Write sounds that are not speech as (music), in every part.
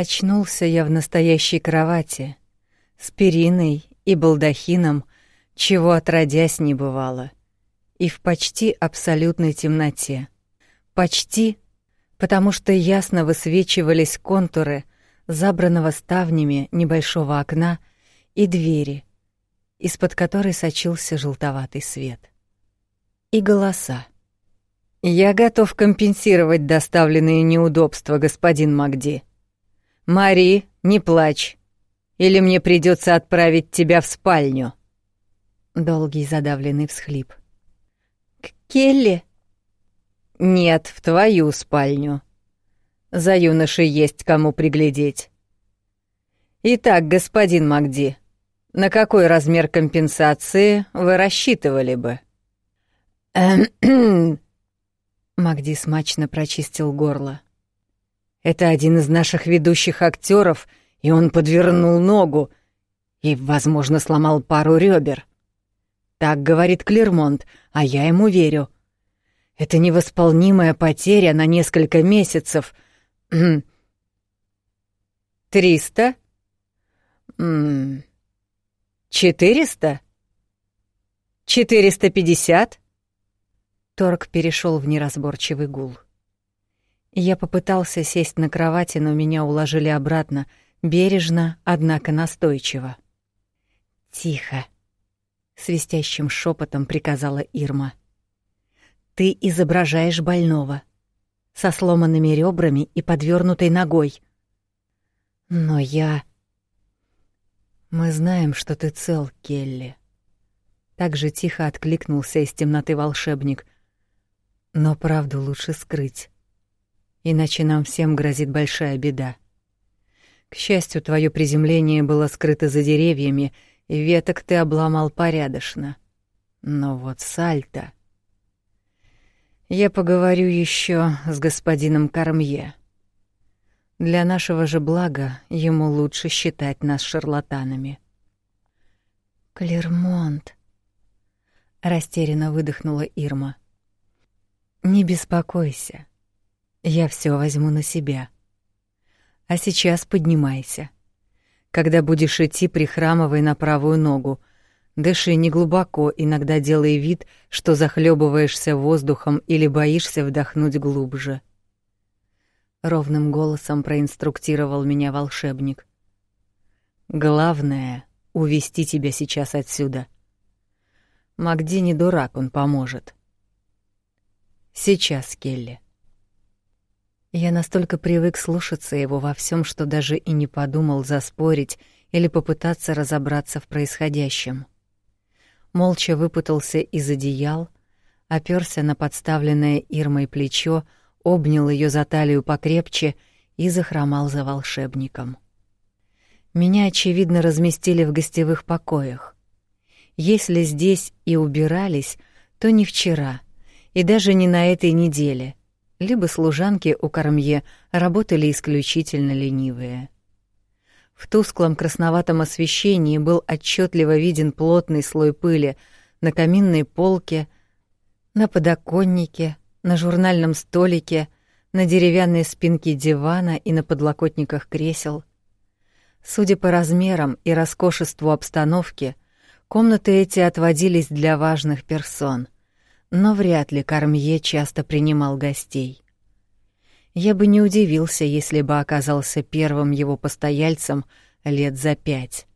Очнулся я в настоящей кровати, с периной и балдахином, чего отродясь не бывало, и в почти абсолютной темноте. Почти, потому что ясно высвечивались контуры забранного ставнями небольшого окна и двери, из-под которой сочился желтоватый свет. И голоса. «Я готов компенсировать доставленные неудобства, господин Магди. Мари, не плачь, или мне придется отправить тебя в спальню». Долгий задавленный всхлип. «К Келли?» «Нет, в твою спальню. За юношей есть кому приглядеть. Итак, господин Магди, на какой размер компенсации вы рассчитывали бы?» (clears throat) Магди смачно прочистил горло. «Это один из наших ведущих актеров, и он подвернул ногу и, возможно, сломал пару ребер. Так говорит Клермонт, а я ему верю. Это невосполнимая потеря на несколько месяцев. Триста? Четыреста? Четыреста пятьдесят?» Торг перешел в неразборчивый гул. Я попытался сесть на кровати, но меня уложили обратно, бережно, однако настойчиво. «Тихо!» — свистящим шепотом приказала Ирма. «Ты изображаешь больного, со сломанными ребрами и подвернутой ногой. Но я...» «Мы знаем, что ты цел, Келли». Так же тихо откликнулся из темноты волшебник — но правду лучше скрыть, иначе нам всем грозит большая беда. К счастью, твое приземление было скрыто за деревьями, и веток ты обломал порядочно. Но вот сальто... Я поговорю еще с господином Кармье. Для нашего же блага ему лучше считать нас шарлатанами. Клермонт, растерянно выдохнула Ирма. Не беспокойся. Я все возьму на себя. А сейчас поднимайся. Когда будешь идти, прихрамывай на правую ногу. Дыши неглубоко, иногда делай вид, что захлебываешься воздухом или боишься вдохнуть глубже. Ровным голосом проинструктировал меня волшебник. Главное — увести тебя сейчас отсюда. Магди не дурак, он поможет. Сейчас, Келли. Я настолько привык слушаться его во всем, что даже и не подумал заспорить или попытаться разобраться в происходящем. Молча выпутался из одеял, оперся на подставленное Ирмой плечо, обнял ее за талию покрепче и захромал за волшебником. Меня, очевидно, разместили в гостевых покоях. Если здесь и убирались, то не вчера — и даже не на этой неделе. Либо служанки у Кормье работали исключительно ленивые. В тусклом красноватом освещении был отчетливо виден плотный слой пыли на каминной полке, на подоконнике, на журнальном столике, на деревянной спинке дивана и на подлокотниках кресел. Судя по размерам и роскошеству обстановки, комнаты эти отводились для важных персон — но вряд ли Кармье часто принимал гостей. Я бы не удивился, если бы оказался первым его постояльцем лет за пять.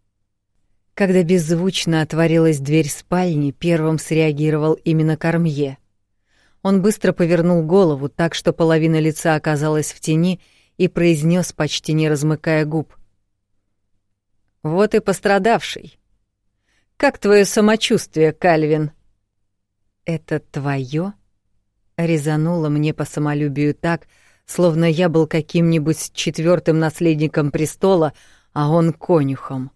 Когда беззвучно отворилась дверь спальни, первым среагировал именно Кармье. Он быстро повернул голову так, что половина лица оказалась в тени, и произнес, почти не размыкая губ. «Вот и пострадавший. Как твое самочувствие, Кальвин?» «Это твое?» Резануло мне по самолюбию так, словно я был каким-нибудь четвертым наследником престола, а он конюхом.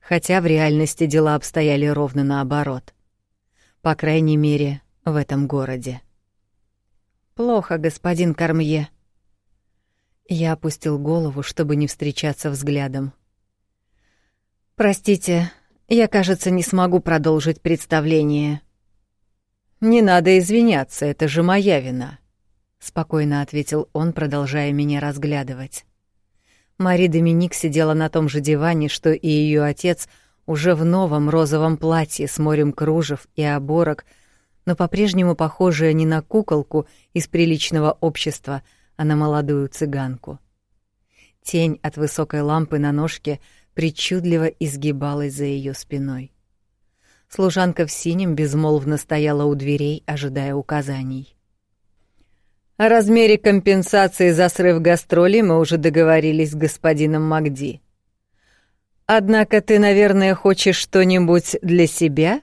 Хотя в реальности дела обстояли ровно наоборот. По крайней мере, в этом городе. «Плохо, господин Кармье». Я опустил голову, чтобы не встречаться взглядом. «Простите, я, кажется, не смогу продолжить представление». «Не надо извиняться, это же моя вина», — спокойно ответил он, продолжая меня разглядывать. Мари Доминик сидела на том же диване, что и ее отец, уже в новом розовом платье с морем кружев и оборок, но по-прежнему похожая не на куколку из приличного общества, а на молодую цыганку. Тень от высокой лампы на ножке причудливо изгибалась за ее спиной. Служанка в синем безмолвно стояла у дверей, ожидая указаний. О размере компенсации за срыв гастролей мы уже договорились с господином Магди. Однако ты, наверное, хочешь что-нибудь для себя?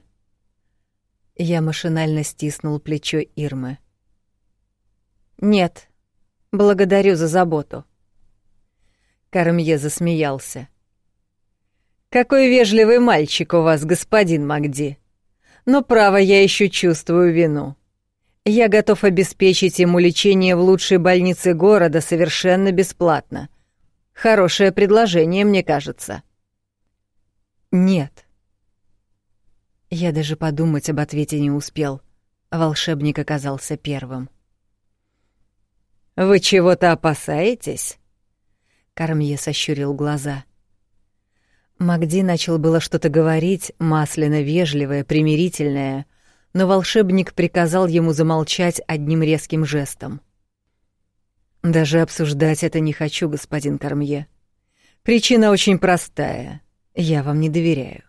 Я машинально стиснул плечо Ирмы. Нет. Благодарю за заботу. Кармье засмеялся. Какой вежливый мальчик у вас, господин Магди. Но право я еще чувствую вину. Я готов обеспечить ему лечение в лучшей больнице города совершенно бесплатно. Хорошее предложение, мне кажется. Нет. Я даже подумать об ответе не успел. Волшебник оказался первым. Вы чего-то опасаетесь? Кармье сощурил глаза. Магди начал было что-то говорить, масляно вежливое, примирительное, но волшебник приказал ему замолчать одним резким жестом. «Даже обсуждать это не хочу, господин Кармье. Причина очень простая. Я вам не доверяю»,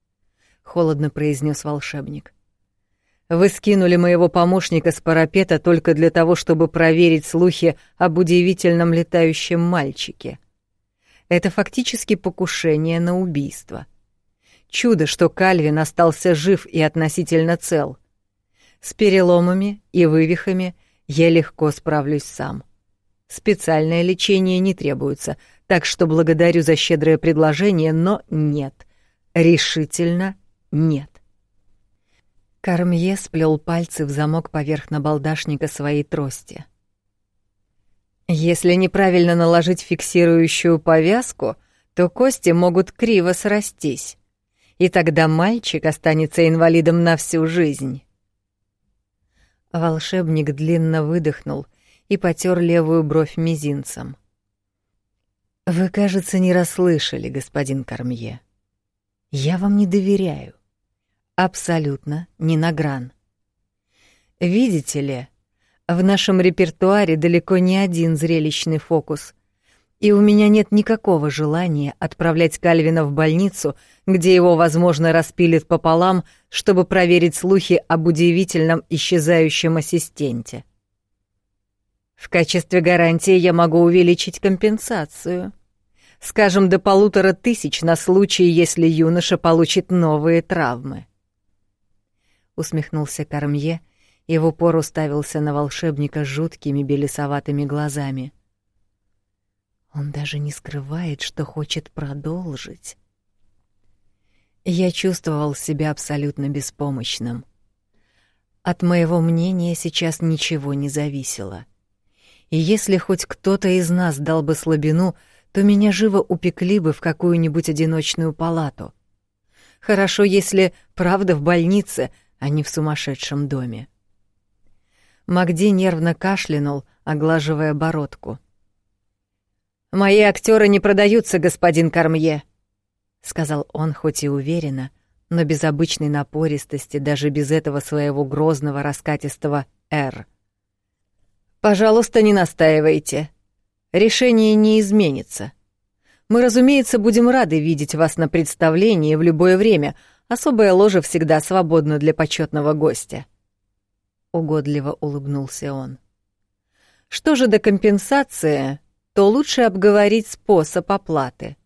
— холодно произнес волшебник. «Вы скинули моего помощника с парапета только для того, чтобы проверить слухи об удивительном летающем мальчике. Это фактически покушение на убийство». Чудо, что Кальвин остался жив и относительно цел. С переломами и вывихами я легко справлюсь сам. Специальное лечение не требуется, так что благодарю за щедрое предложение, но нет. Решительно нет. Кармье сплел пальцы в замок поверх набалдашника своей трости. Если неправильно наложить фиксирующую повязку, то кости могут криво срастись и тогда мальчик останется инвалидом на всю жизнь. Волшебник длинно выдохнул и потер левую бровь мизинцем. Вы, кажется, не расслышали, господин Кармье. Я вам не доверяю. Абсолютно не на гран. Видите ли, в нашем репертуаре далеко не один зрелищный фокус, и у меня нет никакого желания отправлять Кальвина в больницу, где его, возможно, распилят пополам, чтобы проверить слухи об удивительном исчезающем ассистенте. В качестве гарантии я могу увеличить компенсацию. Скажем, до полутора тысяч на случай, если юноша получит новые травмы. Усмехнулся Кармье и в упор уставился на волшебника жуткими белесоватыми глазами — он даже не скрывает, что хочет продолжить. Я чувствовал себя абсолютно беспомощным. От моего мнения сейчас ничего не зависело. И если хоть кто-то из нас дал бы слабину, то меня живо упекли бы в какую-нибудь одиночную палату. Хорошо, если правда в больнице, а не в сумасшедшем доме. Магди нервно кашлянул, оглаживая бородку — «Мои актеры не продаются, господин Кармье», — сказал он хоть и уверенно, но без обычной напористости, даже без этого своего грозного раскатистого «Р». «Пожалуйста, не настаивайте. Решение не изменится. Мы, разумеется, будем рады видеть вас на представлении в любое время. Особая ложа всегда свободна для почетного гостя». Угодливо улыбнулся он. «Что же до компенсации, то лучше обговорить способ оплаты.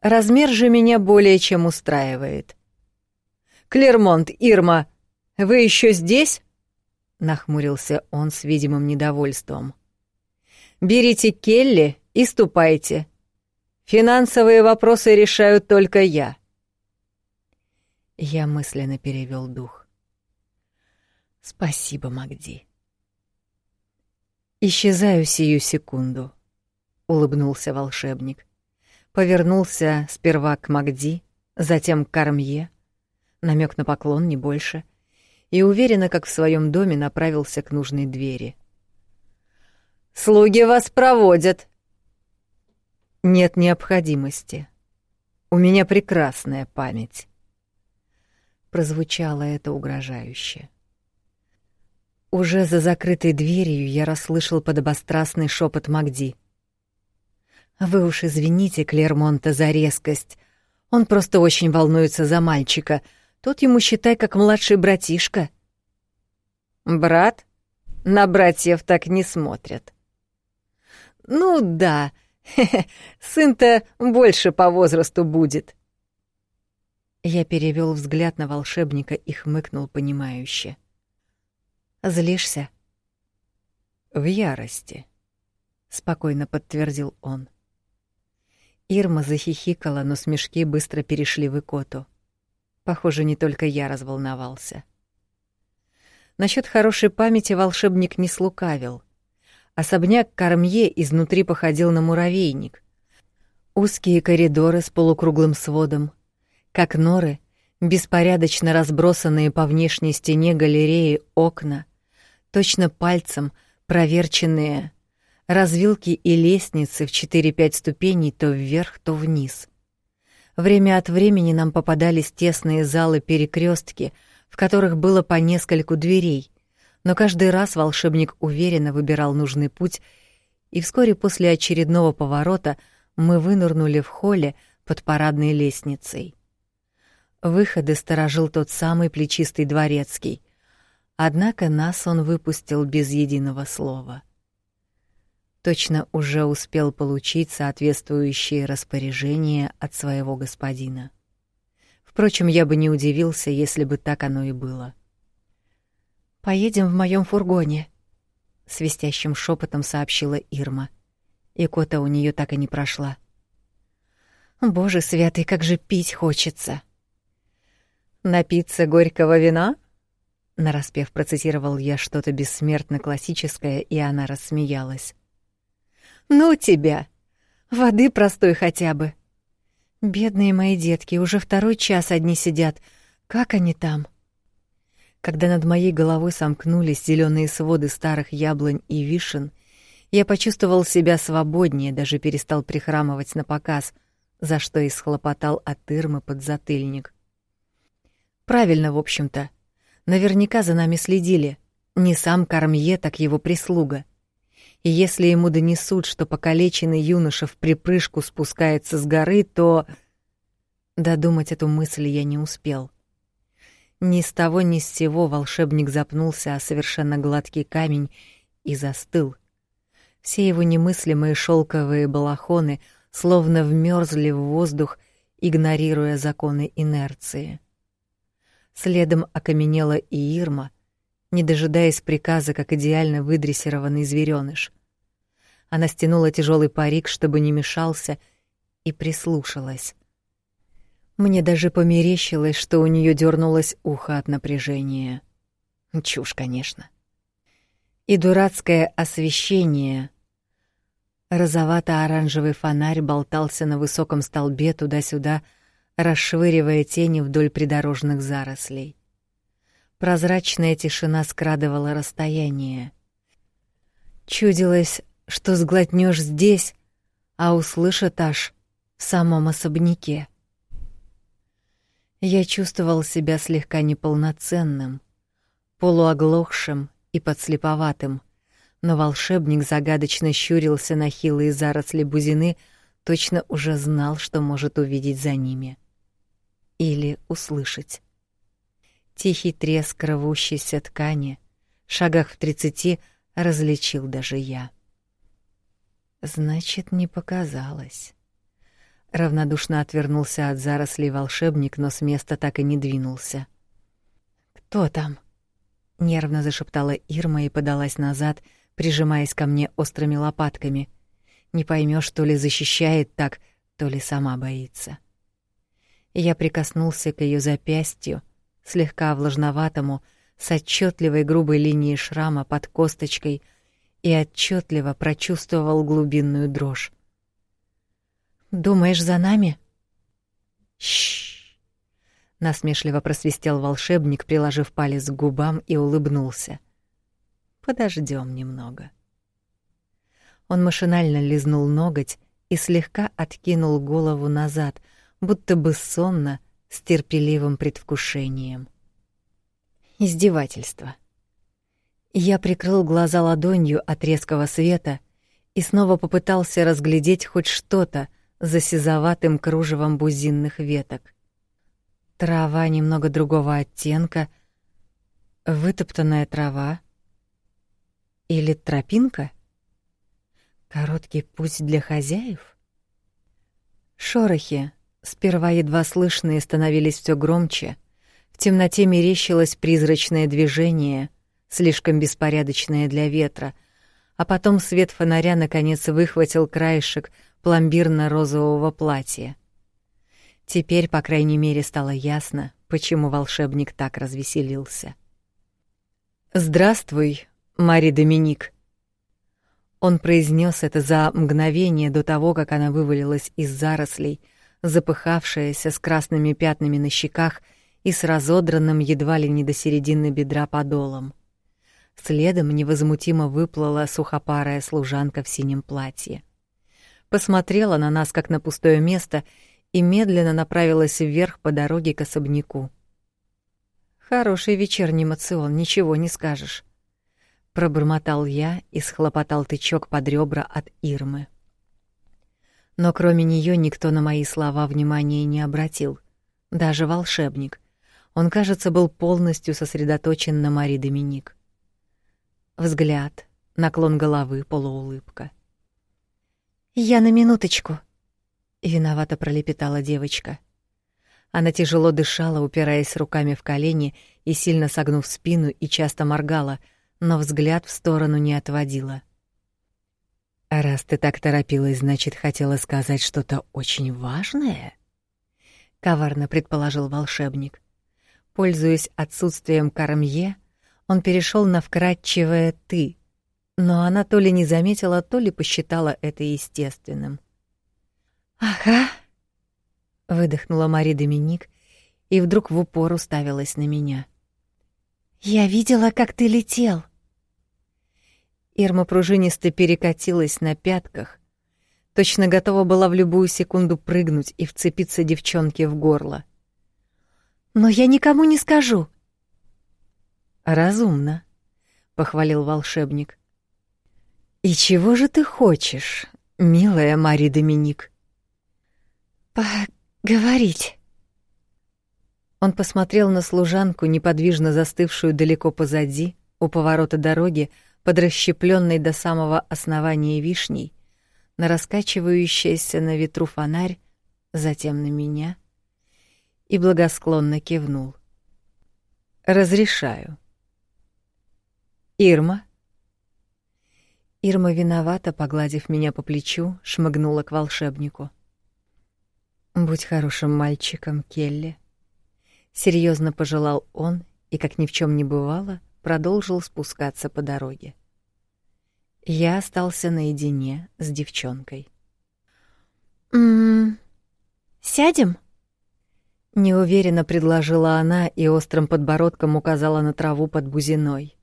Размер же меня более чем устраивает. «Клермонт, Ирма, вы еще здесь?» — нахмурился он с видимым недовольством. «Берите Келли и ступайте. Финансовые вопросы решаю только я». Я мысленно перевел дух. «Спасибо, Магди». Исчезаю сию секунду улыбнулся волшебник. Повернулся сперва к Магди, затем к Кармье, намек на поклон не больше, и уверенно, как в своем доме, направился к нужной двери. «Слуги вас проводят!» Нет необходимости. У меня прекрасная память. Прозвучало это угрожающе. Уже за закрытой дверью я расслышал подобострастный шепот Магди. Вы уж извините Клермонта за резкость. Он просто очень волнуется за мальчика. Тот ему считай как младший братишка. Брат? На братьев так не смотрят. Ну да, (laughs) сын-то больше по возрасту будет. Я перевел взгляд на волшебника и хмыкнул понимающе. Злишься? В ярости, спокойно подтвердил он. Ирма захихикала, но смешки быстро перешли в икоту. Похоже, не только я разволновался. Насчет хорошей памяти волшебник не слукавил. Особняк Кармье изнутри походил на муравейник. Узкие коридоры с полукруглым сводом, как норы, беспорядочно разбросанные по внешней стене галереи окна, точно пальцем проверченные развилки и лестницы в 4-5 ступеней то вверх, то вниз. Время от времени нам попадались тесные залы перекрестки, в которых было по нескольку дверей, но каждый раз волшебник уверенно выбирал нужный путь, и вскоре после очередного поворота мы вынырнули в холле под парадной лестницей. Выходы сторожил тот самый плечистый дворецкий, Однако нас он выпустил без единого слова. Точно уже успел получить соответствующие распоряжения от своего господина. Впрочем, я бы не удивился, если бы так оно и было. Поедем в моем фургоне, свистящим шепотом сообщила Ирма. И кота у нее так и не прошла. Боже святый, как же пить хочется. Напиться горького вина? Нараспев процитировал я что-то бессмертно классическое, и она рассмеялась. «Ну тебя! Воды простой хотя бы!» «Бедные мои детки, уже второй час одни сидят. Как они там?» Когда над моей головой сомкнулись зеленые своды старых яблонь и вишен, я почувствовал себя свободнее, даже перестал прихрамывать на показ, за что и схлопотал от Ирмы подзатыльник. Правильно, в общем-то. Наверняка за нами следили. Не сам Кармье, так его прислуга. И если ему донесут, что покалеченный юноша в припрыжку спускается с горы, то... Додумать эту мысль я не успел. Ни с того ни с сего волшебник запнулся о совершенно гладкий камень и застыл. Все его немыслимые шелковые балахоны словно вмерзли в воздух, игнорируя законы инерции. Следом окаменела и Ирма, не дожидаясь приказа, как идеально выдрессированный зверёныш. Она стянула тяжелый парик, чтобы не мешался, и прислушалась. Мне даже померещилось, что у нее дернулось ухо от напряжения. Чушь, конечно. И дурацкое освещение. Розовато-оранжевый фонарь болтался на высоком столбе туда-сюда, расшвыривая тени вдоль придорожных зарослей. Прозрачная тишина скрадывала расстояние. Чудилось, что сглотнешь здесь, а услышат аж в самом особняке. Я чувствовал себя слегка неполноценным, полуоглохшим и подслеповатым, но волшебник загадочно щурился на хилые заросли бузины, точно уже знал, что может увидеть за ними или услышать. Тихий треск рвущейся ткани, шагах в тридцати различил даже я. Значит, не показалось. Равнодушно отвернулся от зарослей волшебник, но с места так и не двинулся. Кто там? нервно зашептала Ирма и подалась назад, прижимаясь ко мне острыми лопатками. Не поймешь, то ли защищает так, то ли сама боится. Я прикоснулся к ее запястью, слегка влажноватому, с отчетливой грубой линией шрама под косточкой, и отчетливо прочувствовал глубинную дрожь. Думаешь, за нами? Шш. Насмешливо просвистел волшебник, приложив палец к губам и улыбнулся. Подождем немного. Он машинально лизнул ноготь и слегка откинул голову назад, будто бы сонно, с терпеливым предвкушением. Издевательство. Я прикрыл глаза ладонью от резкого света и снова попытался разглядеть хоть что-то за сизоватым кружевом бузинных веток. Трава немного другого оттенка, вытоптанная трава или тропинка? Короткий путь для хозяев? Шорохи, сперва едва слышные, становились все громче. В темноте мерещилось призрачное движение, слишком беспорядочное для ветра, а потом свет фонаря наконец выхватил краешек пломбирно-розового платья. Теперь, по крайней мере, стало ясно, почему волшебник так развеселился. «Здравствуй, Мари Доминик», он произнес это за мгновение до того, как она вывалилась из зарослей, запыхавшаяся с красными пятнами на щеках и с разодранным едва ли не до середины бедра подолом. Следом невозмутимо выплыла сухопарая служанка в синем платье. Посмотрела на нас, как на пустое место, и медленно направилась вверх по дороге к особняку. Хороший вечерний мацион, ничего не скажешь пробормотал я и схлопотал тычок под ребра от Ирмы. Но кроме нее никто на мои слова внимания не обратил, даже волшебник. Он, кажется, был полностью сосредоточен на Мари Доминик. Взгляд, наклон головы, полуулыбка. «Я на минуточку», — виновато пролепетала девочка. Она тяжело дышала, упираясь руками в колени и сильно согнув спину и часто моргала — но взгляд в сторону не отводила. «А раз ты так торопилась, значит, хотела сказать что-то очень важное?» — коварно предположил волшебник. Пользуясь отсутствием Кармье, он перешел на вкрадчивое «ты», но она то ли не заметила, то ли посчитала это естественным. «Ага», — выдохнула Мари Доминик и вдруг в упор уставилась на меня. «Я видела, как ты летел. Ирма пружинисто перекатилась на пятках, точно готова была в любую секунду прыгнуть и вцепиться девчонке в горло. «Но я никому не скажу!» «Разумно», — похвалил волшебник. «И чего же ты хочешь, милая Мари Доминик?» «Поговорить». Он посмотрел на служанку, неподвижно застывшую далеко позади, у поворота дороги, под расщепленной до самого основания вишней, на раскачивающийся на ветру фонарь, затем на меня, и благосклонно кивнул. «Разрешаю». «Ирма?» Ирма виновата, погладив меня по плечу, шмыгнула к волшебнику. «Будь хорошим мальчиком, Келли», — серьезно пожелал он и, как ни в чем не бывало, продолжил спускаться по дороге. Я остался наедине с девчонкой. «М-м, сядем?» Неуверенно предложила она и острым подбородком указала на траву под бузиной.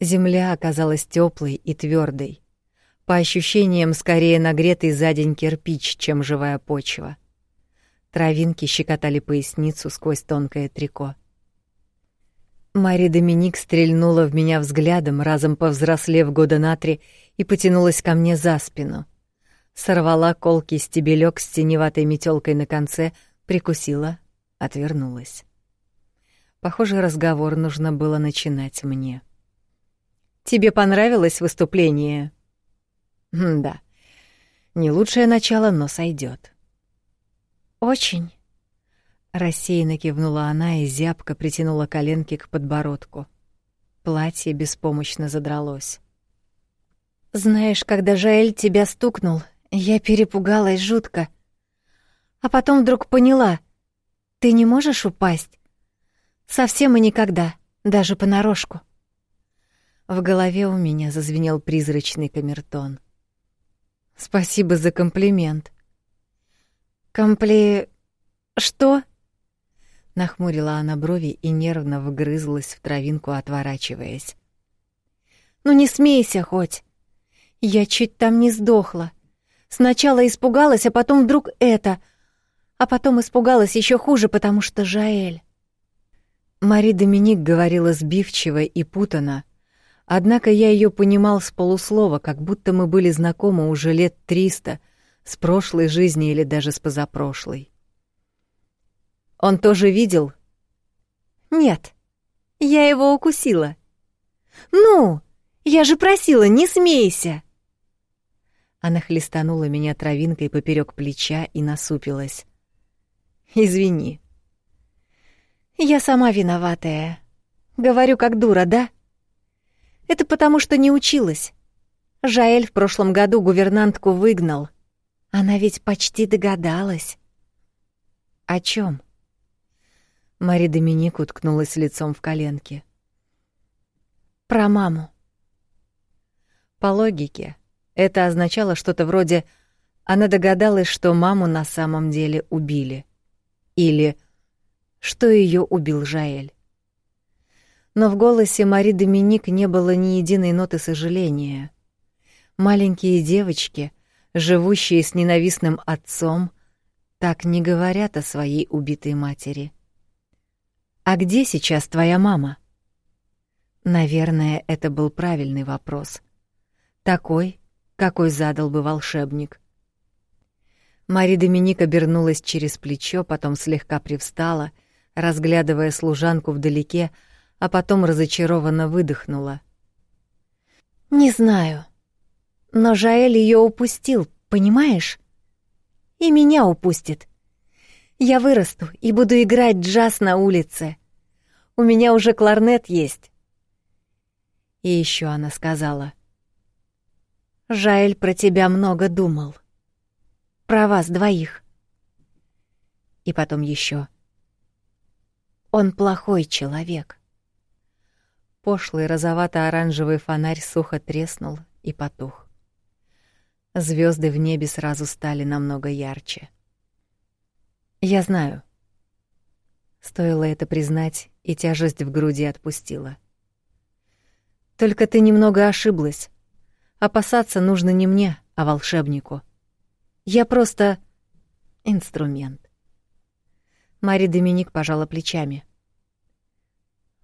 Земля оказалась теплой и твердой, по ощущениям скорее нагретый за день кирпич, чем живая почва. Травинки щекотали поясницу сквозь тонкое трико. Мари Доминик стрельнула в меня взглядом, разом повзрослев года на три, и потянулась ко мне за спину. Сорвала колкий стебелек с теневатой метелкой на конце, прикусила, отвернулась. Похоже, разговор нужно было начинать мне. «Тебе понравилось выступление?» «Да. Не лучшее начало, но сойдет. «Очень», Рассеянно кивнула она и зябко притянула коленки к подбородку. Платье беспомощно задралось. «Знаешь, когда Жаэль тебя стукнул, я перепугалась жутко. А потом вдруг поняла, ты не можешь упасть. Совсем и никогда, даже понарошку». В голове у меня зазвенел призрачный камертон. «Спасибо за комплимент». «Компли... что?» Нахмурила она брови и нервно вгрызлась в травинку, отворачиваясь. «Ну не смейся хоть! Я чуть там не сдохла. Сначала испугалась, а потом вдруг это. А потом испугалась еще хуже, потому что Жаэль. Мари Доминик говорила сбивчиво и путано, однако я ее понимал с полуслова, как будто мы были знакомы уже лет триста, с прошлой жизни или даже с позапрошлой. Он тоже видел? Нет. Я его укусила. Ну, я же просила, не смейся. Она хлестанула меня травинкой поперек плеча и насупилась. Извини. Я сама виноватая. Говорю как дура, да? Это потому, что не училась. Жаэль в прошлом году гувернантку выгнал. Она ведь почти догадалась. О чем? Мари Доминик уткнулась лицом в коленки. Про маму. По логике, это означало что-то вроде она догадалась, что маму на самом деле убили. Или что ее убил Жаэль. Но в голосе Мари Доминик не было ни единой ноты сожаления. Маленькие девочки, живущие с ненавистным отцом, так не говорят о своей убитой матери. А где сейчас твоя мама? Наверное, это был правильный вопрос. Такой, какой задал бы волшебник. Мари Доминик обернулась через плечо, потом слегка привстала — разглядывая служанку вдалеке, а потом разочарованно выдохнула. «Не знаю. Но Жаэль ее упустил, понимаешь? И меня упустит. Я вырасту и буду играть джаз на улице. У меня уже кларнет есть». И еще она сказала. «Жаэль про тебя много думал. Про вас двоих». И потом еще. Он плохой человек. Пошлый розовато-оранжевый фонарь сухо треснул и потух. Звезды в небе сразу стали намного ярче. Я знаю. Стоило это признать, и тяжесть в груди отпустила. Только ты немного ошиблась. Опасаться нужно не мне, а волшебнику. Я просто инструмент. Мари Доминик пожала плечами.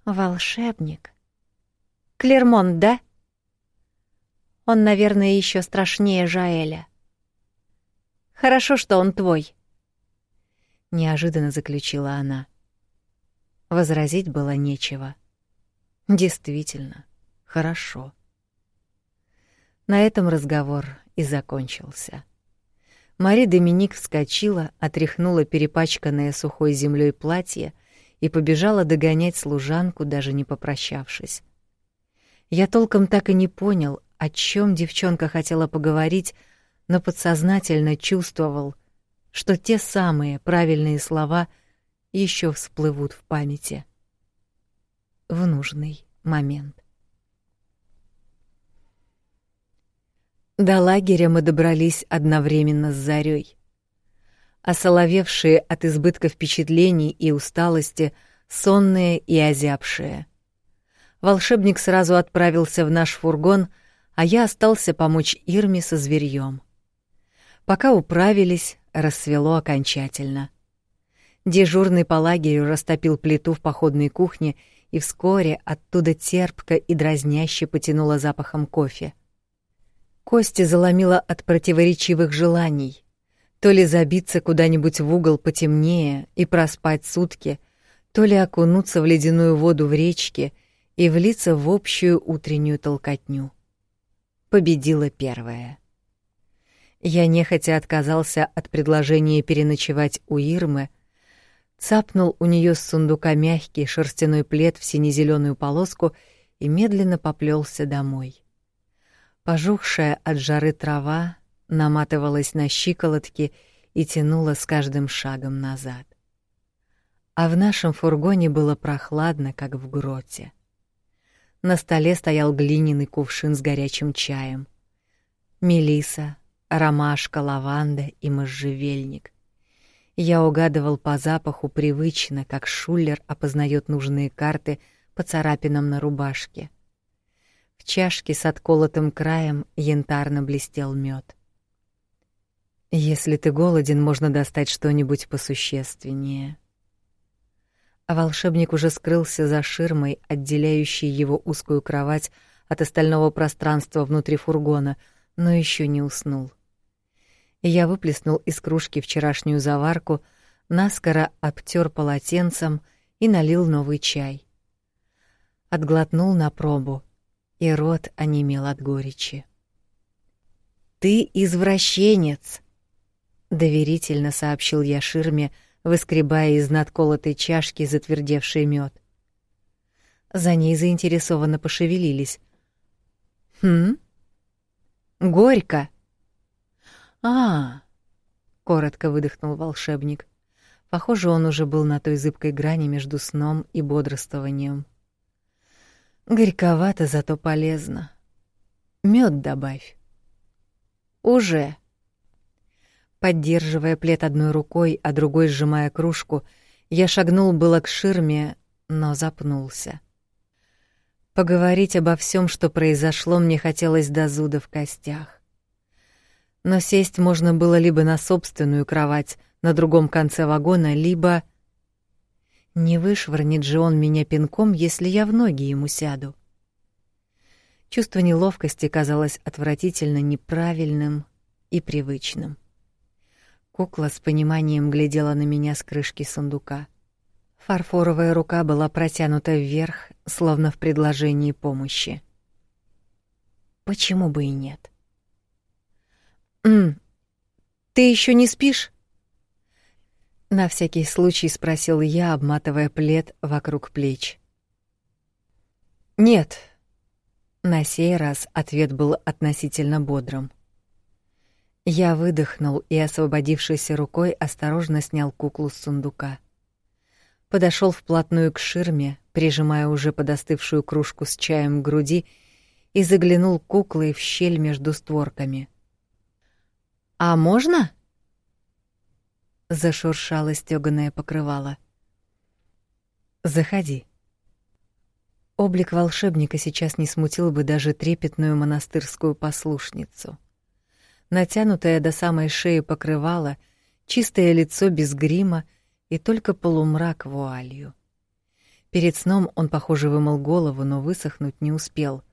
Волшебник. Клермонт, да? Он, наверное, еще страшнее Жаэля. Хорошо, что он твой. Неожиданно заключила она. Возразить было нечего. Действительно, хорошо. На этом разговор и закончился. Мари Доминик вскочила, отряхнула перепачканное сухой землей платье и побежала догонять служанку, даже не попрощавшись. Я толком так и не понял, о чем девчонка хотела поговорить, но подсознательно чувствовал, что те самые правильные слова еще всплывут в памяти в нужный момент. До лагеря мы добрались одновременно с зарей. Осоловевшие от избытка впечатлений и усталости, сонные и озябшие. Волшебник сразу отправился в наш фургон, а я остался помочь Ирме со зверьем. Пока управились, рассвело окончательно. Дежурный по лагерю растопил плиту в походной кухне, и вскоре оттуда терпко и дразняще потянуло запахом кофе. Кости заломило от противоречивых желаний. То ли забиться куда-нибудь в угол потемнее и проспать сутки, то ли окунуться в ледяную воду в речке и влиться в общую утреннюю толкотню. Победила первая. Я нехотя отказался от предложения переночевать у Ирмы, цапнул у нее с сундука мягкий шерстяной плед в сине-зеленую полоску и медленно поплелся домой. Пожухшая от жары трава наматывалась на щиколотки и тянула с каждым шагом назад. А в нашем фургоне было прохладно, как в гроте. На столе стоял глиняный кувшин с горячим чаем. Мелиса, ромашка, лаванда и можжевельник. Я угадывал по запаху привычно, как шулер опознает нужные карты по царапинам на рубашке. В чашке с отколотым краем янтарно блестел мед. Если ты голоден, можно достать что-нибудь посущественнее. А волшебник уже скрылся за ширмой, отделяющей его узкую кровать от остального пространства внутри фургона, но еще не уснул. Я выплеснул из кружки вчерашнюю заварку, наскоро обтер полотенцем и налил новый чай. Отглотнул на пробу, и рот онемел от горечи. «Ты извращенец!» — доверительно сообщил я ширме, выскребая из надколотой чашки затвердевший мед. За ней заинтересованно пошевелились. «Хм? Горько!» «А, — коротко выдохнул волшебник. Похоже, он уже был на той зыбкой грани между сном и бодрствованием. Горьковато, зато полезно. Мед добавь. Уже. Поддерживая плед одной рукой, а другой сжимая кружку, я шагнул было к ширме, но запнулся. Поговорить обо всем, что произошло, мне хотелось до зуда в костях. Но сесть можно было либо на собственную кровать на другом конце вагона, либо... Не вышвырнет же он меня пинком, если я в ноги ему сяду. Чувство неловкости казалось отвратительно неправильным и привычным. Кукла с пониманием глядела на меня с крышки сундука. Фарфоровая рука была протянута вверх, словно в предложении помощи. Почему бы и нет? «М, ты еще не спишь?» На всякий случай спросил я, обматывая плед вокруг плеч. «Нет». На сей раз ответ был относительно бодрым. Я выдохнул и, освободившейся рукой, осторожно снял куклу с сундука. Подошел вплотную к ширме, прижимая уже подостывшую кружку с чаем к груди, и заглянул куклой в щель между створками. «А можно?» Зашуршало стёганое покрывало. «Заходи». Облик волшебника сейчас не смутил бы даже трепетную монастырскую послушницу — натянутое до самой шеи покрывало, чистое лицо без грима и только полумрак вуалью. Перед сном он, похоже, вымыл голову, но высохнуть не успел.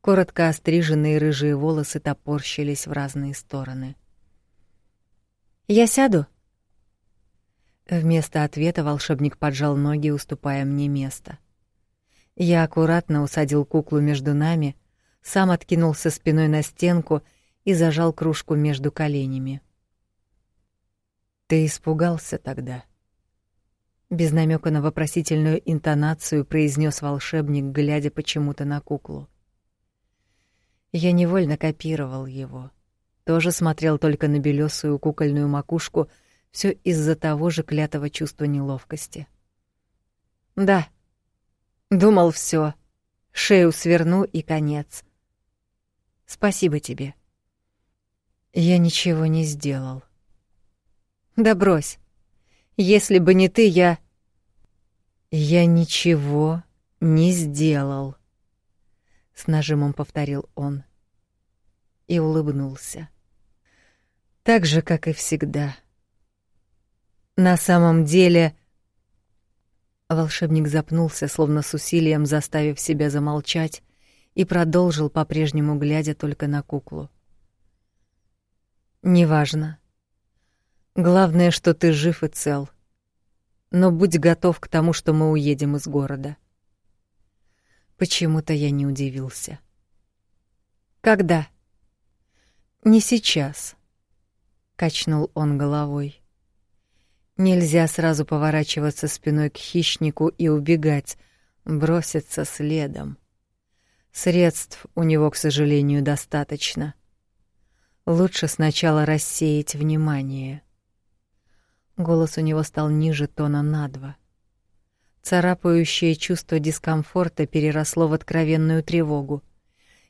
Коротко остриженные рыжие волосы топорщились в разные стороны. «Я сяду?» Вместо ответа волшебник поджал ноги, уступая мне место. Я аккуратно усадил куклу между нами, сам откинулся спиной на стенку — и зажал кружку между коленями. Ты испугался тогда? Без намека на вопросительную интонацию произнес волшебник, глядя почему-то на куклу. Я невольно копировал его. Тоже смотрел только на белесую кукольную макушку, все из-за того же клятого чувства неловкости. Да. Думал все. Шею сверну и конец. Спасибо тебе. Я ничего не сделал. Да брось. Если бы не ты, я Я ничего не сделал. С нажимом повторил он и улыбнулся. Так же, как и всегда. На самом деле, волшебник запнулся, словно с усилием заставив себя замолчать, и продолжил по-прежнему глядя только на куклу. Неважно. Главное, что ты жив и цел. Но будь готов к тому, что мы уедем из города. Почему-то я не удивился. Когда? Не сейчас, качнул он головой. Нельзя сразу поворачиваться спиной к хищнику и убегать, броситься следом. Средств у него, к сожалению, достаточно. Лучше сначала рассеять внимание. Голос у него стал ниже тона на два. Царапающее чувство дискомфорта переросло в откровенную тревогу.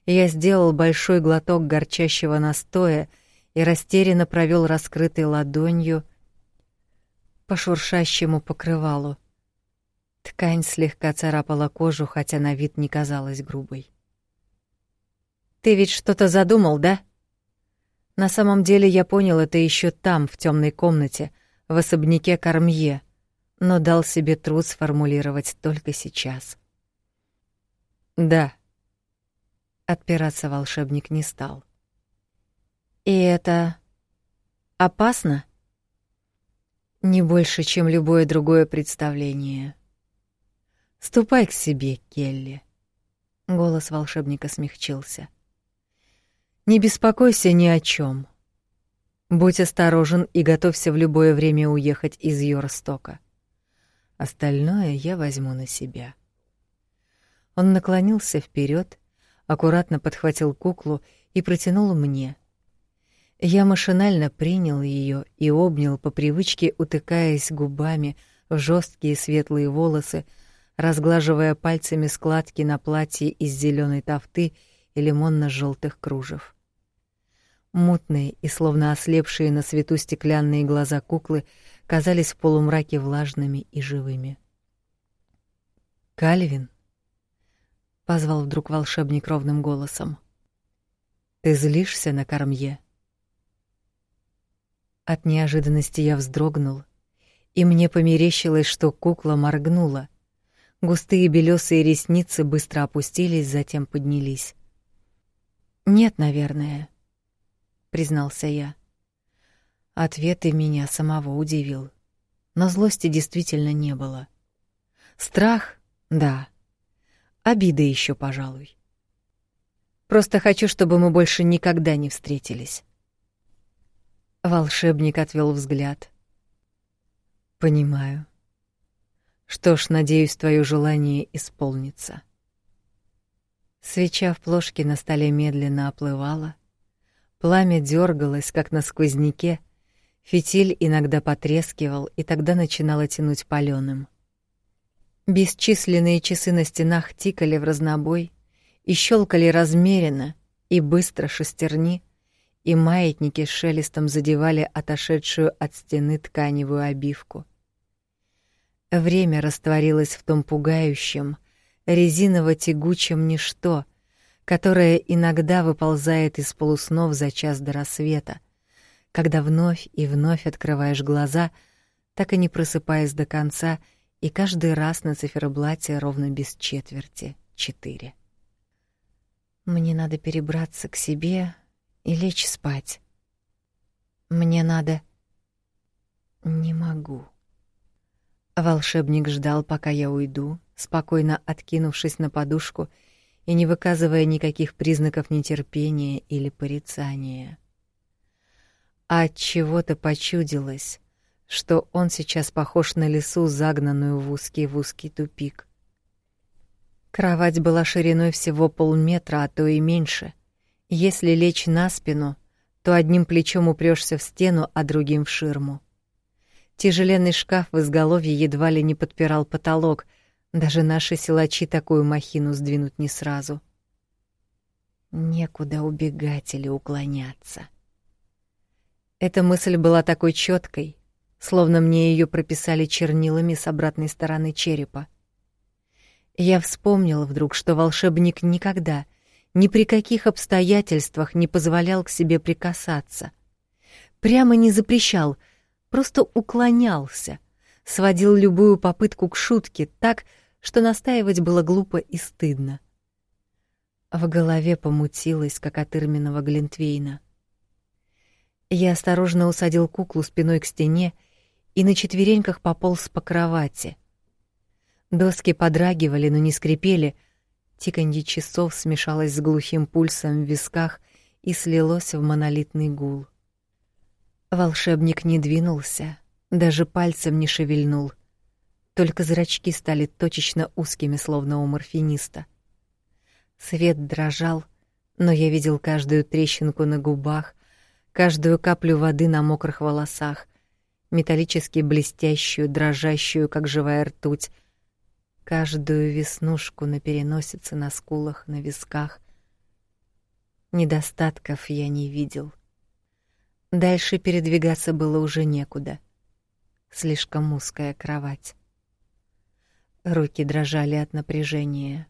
Я сделал большой глоток горчащего настоя и растерянно провел раскрытой ладонью по шуршащему покрывалу. Ткань слегка царапала кожу, хотя на вид не казалась грубой. «Ты ведь что-то задумал, да?» На самом деле я понял это еще там, в темной комнате, в особняке Кармье, но дал себе труд сформулировать только сейчас. Да. Отпираться волшебник не стал. И это опасно? Не больше, чем любое другое представление. Ступай к себе, Келли. Голос волшебника смягчился. Не беспокойся ни о чем. Будь осторожен и готовься в любое время уехать из Йорстока. Остальное я возьму на себя. Он наклонился вперед, аккуратно подхватил куклу и протянул мне. Я машинально принял ее и обнял по привычке, утыкаясь губами в жесткие светлые волосы, разглаживая пальцами складки на платье из зеленой тафты и лимонно желтых кружев. Мутные и словно ослепшие на свету стеклянные глаза куклы казались в полумраке влажными и живыми. Кальвин позвал вдруг волшебник ровным голосом. Ты злишься на Кармье? От неожиданности я вздрогнул, и мне померещилось, что кукла моргнула. Густые белесые ресницы быстро опустились, затем поднялись. Нет, наверное, признался я. Ответ и меня самого удивил. Но злости действительно не было. Страх? Да. Обида еще, пожалуй. Просто хочу, чтобы мы больше никогда не встретились. Волшебник отвел взгляд. Понимаю. Что ж, надеюсь, твое желание исполнится. Свеча в плошке на столе медленно оплывала, пламя дергалось, как на сквозняке, фитиль иногда потрескивал, и тогда начинало тянуть палёным. Бесчисленные часы на стенах тикали в разнобой и щелкали размеренно и быстро шестерни, и маятники с шелестом задевали отошедшую от стены тканевую обивку. Время растворилось в том пугающем, резиново-тягучем ничто, которое иногда выползает из полуснов за час до рассвета, когда вновь и вновь открываешь глаза, так и не просыпаясь до конца — и каждый раз на циферблате ровно без четверти четыре. Мне надо перебраться к себе и лечь спать. Мне надо... Не могу. Волшебник ждал, пока я уйду, спокойно откинувшись на подушку и не выказывая никаких признаков нетерпения или порицания. А от чего-то почудилось, что он сейчас похож на лису, загнанную в узкий в узкий тупик. Кровать была шириной всего полметра, а то и меньше. Если лечь на спину, то одним плечом упрёшься в стену, а другим в ширму. Тяжеленный шкаф в изголовье едва ли не подпирал потолок, даже наши силачи такую махину сдвинуть не сразу. Некуда убегать или уклоняться. Эта мысль была такой чёткой, словно мне ее прописали чернилами с обратной стороны черепа. Я вспомнил вдруг, что волшебник никогда, ни при каких обстоятельствах не позволял к себе прикасаться. Прямо не запрещал, просто уклонялся, сводил любую попытку к шутке так, что настаивать было глупо и стыдно. В голове помутилось, как от Ирминого Глинтвейна. Я осторожно усадил куклу спиной к стене и на четвереньках пополз по кровати. Доски подрагивали, но не скрипели. Тиканье часов смешалось с глухим пульсом в висках и слилось в монолитный гул. Волшебник не двинулся, даже пальцем не шевельнул. Только зрачки стали точечно узкими, словно у морфиниста. Свет дрожал, но я видел каждую трещинку на губах, каждую каплю воды на мокрых волосах, металлически блестящую, дрожащую, как живая ртуть, каждую веснушку на переносице, на скулах, на висках. Недостатков я не видел. Дальше передвигаться было уже некуда. Слишком узкая кровать. Руки дрожали от напряжения.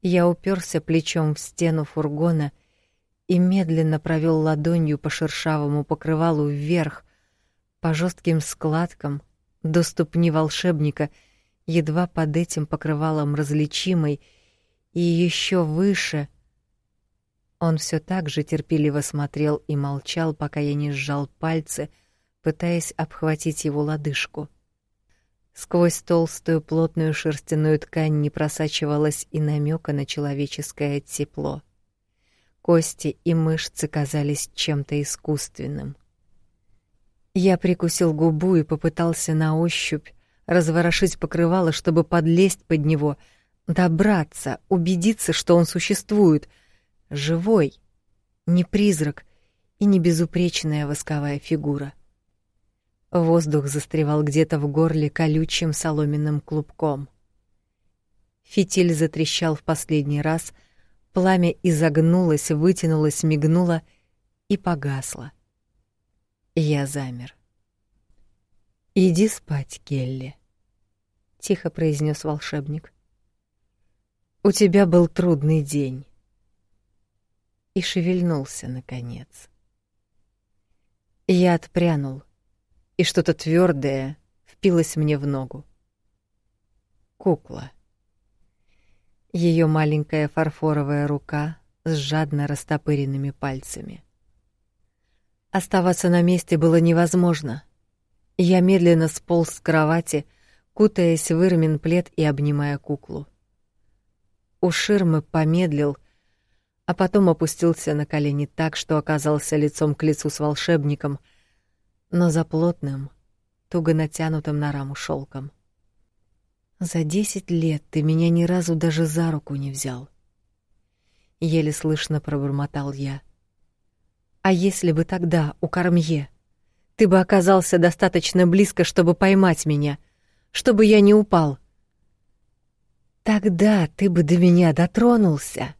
Я уперся плечом в стену фургона и медленно провел ладонью по шершавому покрывалу вверх, по жестким складкам до ступни волшебника, едва под этим покрывалом различимой, и еще выше. Он все так же терпеливо смотрел и молчал, пока я не сжал пальцы, пытаясь обхватить его лодыжку. Сквозь толстую плотную шерстяную ткань не просачивалось и намека на человеческое тепло. Кости и мышцы казались чем-то искусственным. Я прикусил губу и попытался на ощупь разворошить покрывало, чтобы подлезть под него, добраться, убедиться, что он существует, живой, не призрак и не безупречная восковая фигура. Воздух застревал где-то в горле колючим соломенным клубком. Фитиль затрещал в последний раз — Пламя изогнулось, вытянулось, мигнуло и погасло. Я замер. «Иди спать, Келли», — тихо произнес волшебник. «У тебя был трудный день». И шевельнулся, наконец. Я отпрянул, и что-то твердое впилось мне в ногу. Кукла. Ее маленькая фарфоровая рука с жадно растопыренными пальцами. Оставаться на месте было невозможно. Я медленно сполз с кровати, кутаясь в ирмин плед и обнимая куклу. У ширмы помедлил, а потом опустился на колени так, что оказался лицом к лицу с волшебником, но за плотным, туго натянутым на раму шелком. За десять лет ты меня ни разу даже за руку не взял. Еле слышно пробормотал я. А если бы тогда у Кормье ты бы оказался достаточно близко, чтобы поймать меня, чтобы я не упал? Тогда ты бы до меня дотронулся.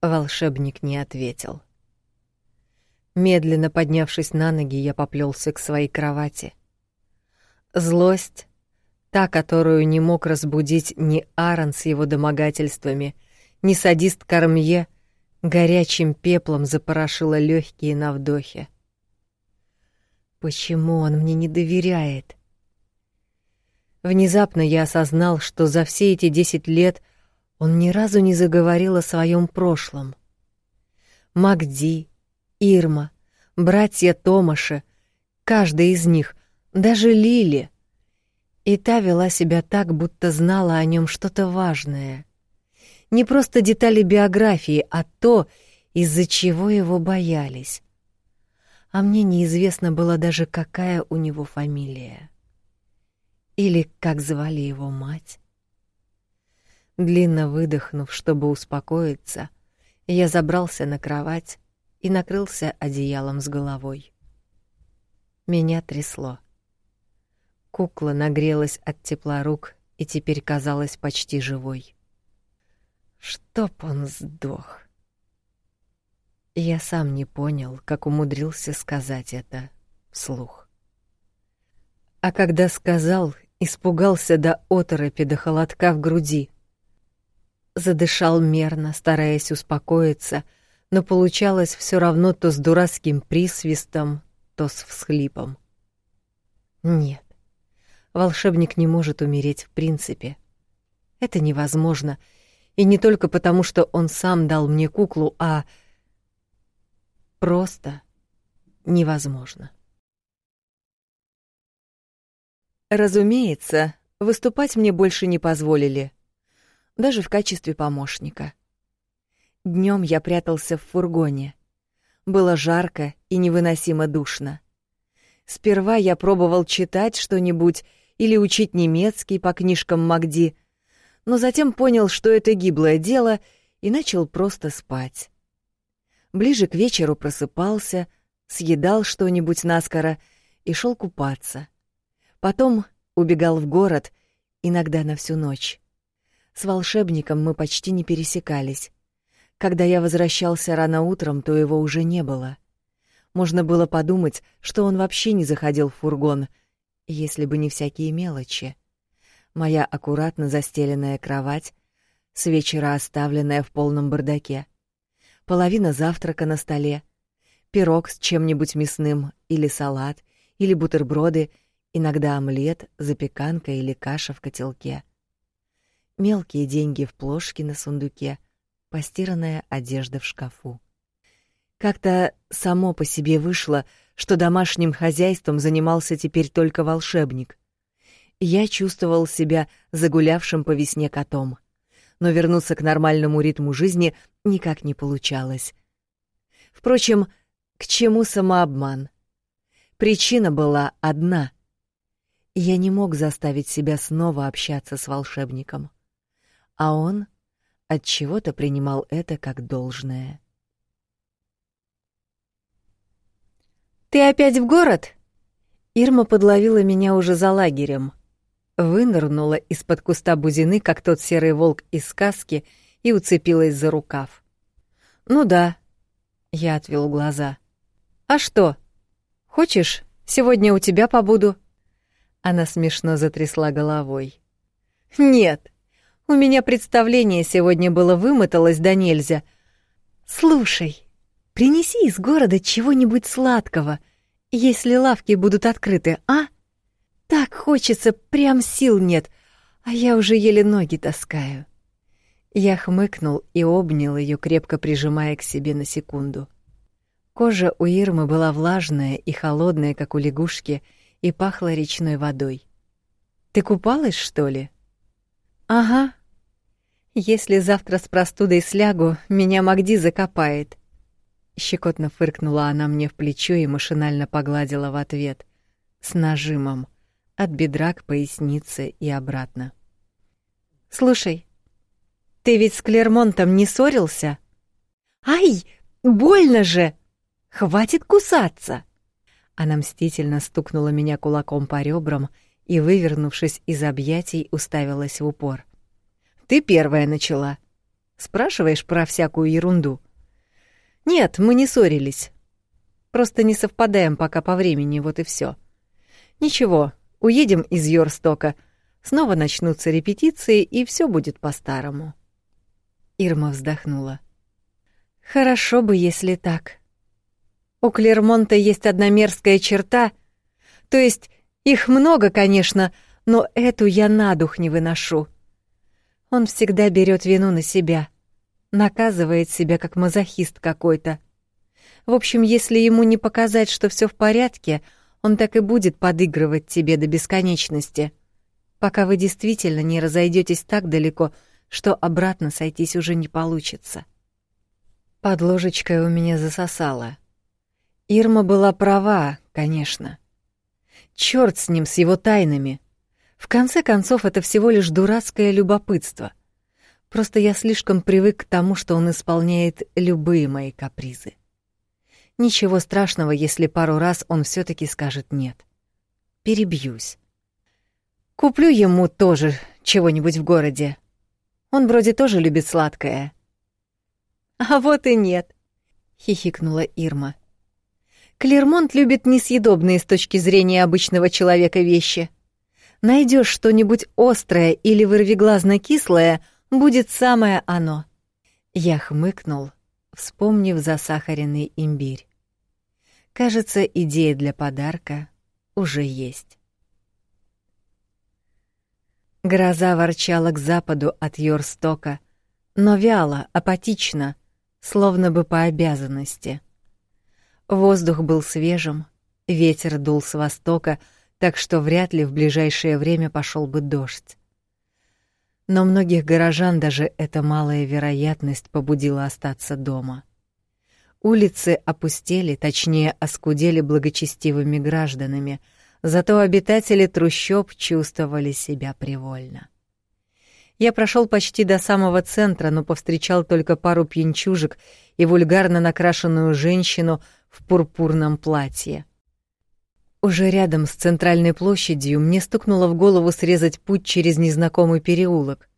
Волшебник не ответил. Медленно поднявшись на ноги, я поплелся к своей кровати. Злость Та, которую не мог разбудить ни Аарон с его домогательствами, ни садист Кормье, горячим пеплом запорошила легкие на вдохе. Почему он мне не доверяет? Внезапно я осознал, что за все эти десять лет он ни разу не заговорил о своем прошлом. Магди, Ирма, братья Томаша, каждый из них, даже Лили — и та вела себя так, будто знала о нем что-то важное. Не просто детали биографии, а то, из-за чего его боялись. А мне неизвестно было даже, какая у него фамилия. Или как звали его мать. Длинно выдохнув, чтобы успокоиться, я забрался на кровать и накрылся одеялом с головой. Меня трясло. Кукла нагрелась от тепла рук и теперь казалась почти живой. Чтоб он сдох. Я сам не понял, как умудрился сказать это вслух. А когда сказал, испугался до оторопи до холодка в груди. Задышал мерно, стараясь успокоиться, но получалось все равно то с дурацким присвистом, то с всхлипом. Нет, волшебник не может умереть в принципе. Это невозможно, и не только потому, что он сам дал мне куклу, а просто невозможно. Разумеется, выступать мне больше не позволили, даже в качестве помощника. Днем я прятался в фургоне. Было жарко и невыносимо душно. Сперва я пробовал читать что-нибудь или учить немецкий по книжкам Магди, но затем понял, что это гиблое дело, и начал просто спать. Ближе к вечеру просыпался, съедал что-нибудь наскоро и шел купаться. Потом убегал в город, иногда на всю ночь. С волшебником мы почти не пересекались. Когда я возвращался рано утром, то его уже не было. Можно было подумать, что он вообще не заходил в фургон — если бы не всякие мелочи. Моя аккуратно застеленная кровать, с вечера оставленная в полном бардаке, половина завтрака на столе, пирог с чем-нибудь мясным или салат, или бутерброды, иногда омлет, запеканка или каша в котелке. Мелкие деньги в плошке на сундуке, постиранная одежда в шкафу. Как-то само по себе вышло, что домашним хозяйством занимался теперь только волшебник. Я чувствовал себя загулявшим по весне котом, но вернуться к нормальному ритму жизни никак не получалось. Впрочем, к чему самообман? Причина была одна. Я не мог заставить себя снова общаться с волшебником. А он от чего-то принимал это как должное. Ты опять в город? Ирма подловила меня уже за лагерем. Вынырнула из-под куста бузины, как тот серый волк из сказки, и уцепилась за рукав. Ну да, я отвел глаза. А что? Хочешь, сегодня у тебя побуду? Она смешно затрясла головой. Нет. У меня представление сегодня было вымоталось да нельзя. Слушай, принеси из города чего-нибудь сладкого, если лавки будут открыты, а? Так хочется, прям сил нет, а я уже еле ноги таскаю. Я хмыкнул и обнял ее, крепко прижимая к себе на секунду. Кожа у Ирмы была влажная и холодная, как у лягушки, и пахла речной водой. Ты купалась, что ли? Ага. Если завтра с простудой слягу, меня Магди закопает. Щекотно фыркнула она мне в плечо и машинально погладила в ответ с нажимом от бедра к пояснице и обратно. Слушай, ты ведь с Клермонтом не ссорился? Ай, больно же. Хватит кусаться. Она мстительно стукнула меня кулаком по ребрам и, вывернувшись из объятий, уставилась в упор. Ты первая начала. Спрашиваешь про всякую ерунду. Нет, мы не ссорились. Просто не совпадаем пока по времени, вот и все. Ничего, уедем из Йорстока, снова начнутся репетиции, и все будет по-старому. Ирма вздохнула. Хорошо бы, если так. У Клермонта есть одна мерзкая черта, то есть их много, конечно, но эту я на дух не выношу. Он всегда берет вину на себя, наказывает себя как мазохист какой-то. В общем, если ему не показать, что все в порядке, он так и будет подыгрывать тебе до бесконечности, пока вы действительно не разойдетесь так далеко, что обратно сойтись уже не получится. Под ложечкой у меня засосало. Ирма была права, конечно. Чёрт с ним, с его тайнами. В конце концов, это всего лишь дурацкое любопытство. Просто я слишком привык к тому, что он исполняет любые мои капризы. Ничего страшного, если пару раз он все таки скажет «нет». Перебьюсь. Куплю ему тоже чего-нибудь в городе. Он вроде тоже любит сладкое. А вот и нет, хихикнула Ирма. Клермонт любит несъедобные с точки зрения обычного человека вещи. Найдешь что-нибудь острое или вырвиглазно кислое, будет самое оно. Я хмыкнул, вспомнив засахаренный имбирь. Кажется, идея для подарка уже есть. Гроза ворчала к западу от Йорстока, но вяло, апатично, словно бы по обязанности. Воздух был свежим, ветер дул с востока, так что вряд ли в ближайшее время пошел бы дождь. Но многих горожан даже эта малая вероятность побудила остаться дома. Улицы опустели, точнее, оскудели благочестивыми гражданами, зато обитатели трущоб чувствовали себя привольно. Я прошел почти до самого центра, но повстречал только пару пьянчужек и вульгарно накрашенную женщину в пурпурном платье. Уже рядом с центральной площадью мне стукнуло в голову срезать путь через незнакомый переулок.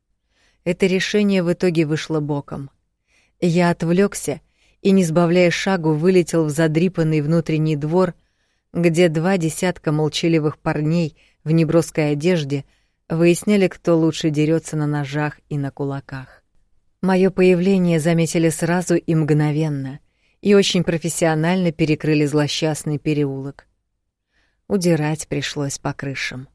Это решение в итоге вышло боком. Я отвлекся и, не сбавляя шагу, вылетел в задрипанный внутренний двор, где два десятка молчаливых парней в неброской одежде выясняли, кто лучше дерется на ножах и на кулаках. Моё появление заметили сразу и мгновенно, и очень профессионально перекрыли злосчастный переулок. Удирать пришлось по крышам.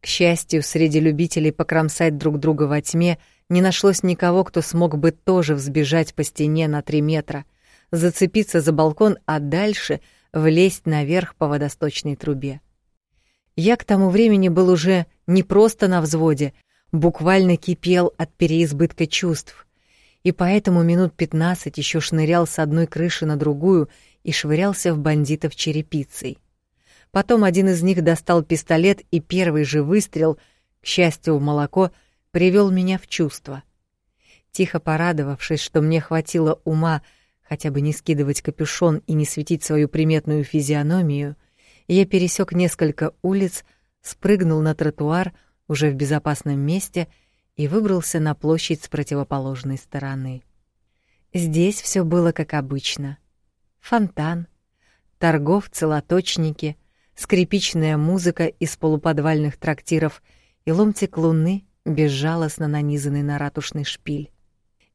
К счастью, среди любителей покромсать друг друга во тьме не нашлось никого, кто смог бы тоже взбежать по стене на три метра, зацепиться за балкон, а дальше влезть наверх по водосточной трубе. Я к тому времени был уже не просто на взводе, буквально кипел от переизбытка чувств, и поэтому минут пятнадцать еще шнырял с одной крыши на другую и швырялся в бандитов черепицей. Потом один из них достал пистолет, и первый же выстрел, к счастью, в молоко, привел меня в чувство. Тихо порадовавшись, что мне хватило ума хотя бы не скидывать капюшон и не светить свою приметную физиономию, я пересек несколько улиц, спрыгнул на тротуар уже в безопасном месте и выбрался на площадь с противоположной стороны. Здесь все было как обычно. Фонтан, торговцы-лоточники — скрипичная музыка из полуподвальных трактиров и ломтик луны, безжалостно нанизанный на ратушный шпиль.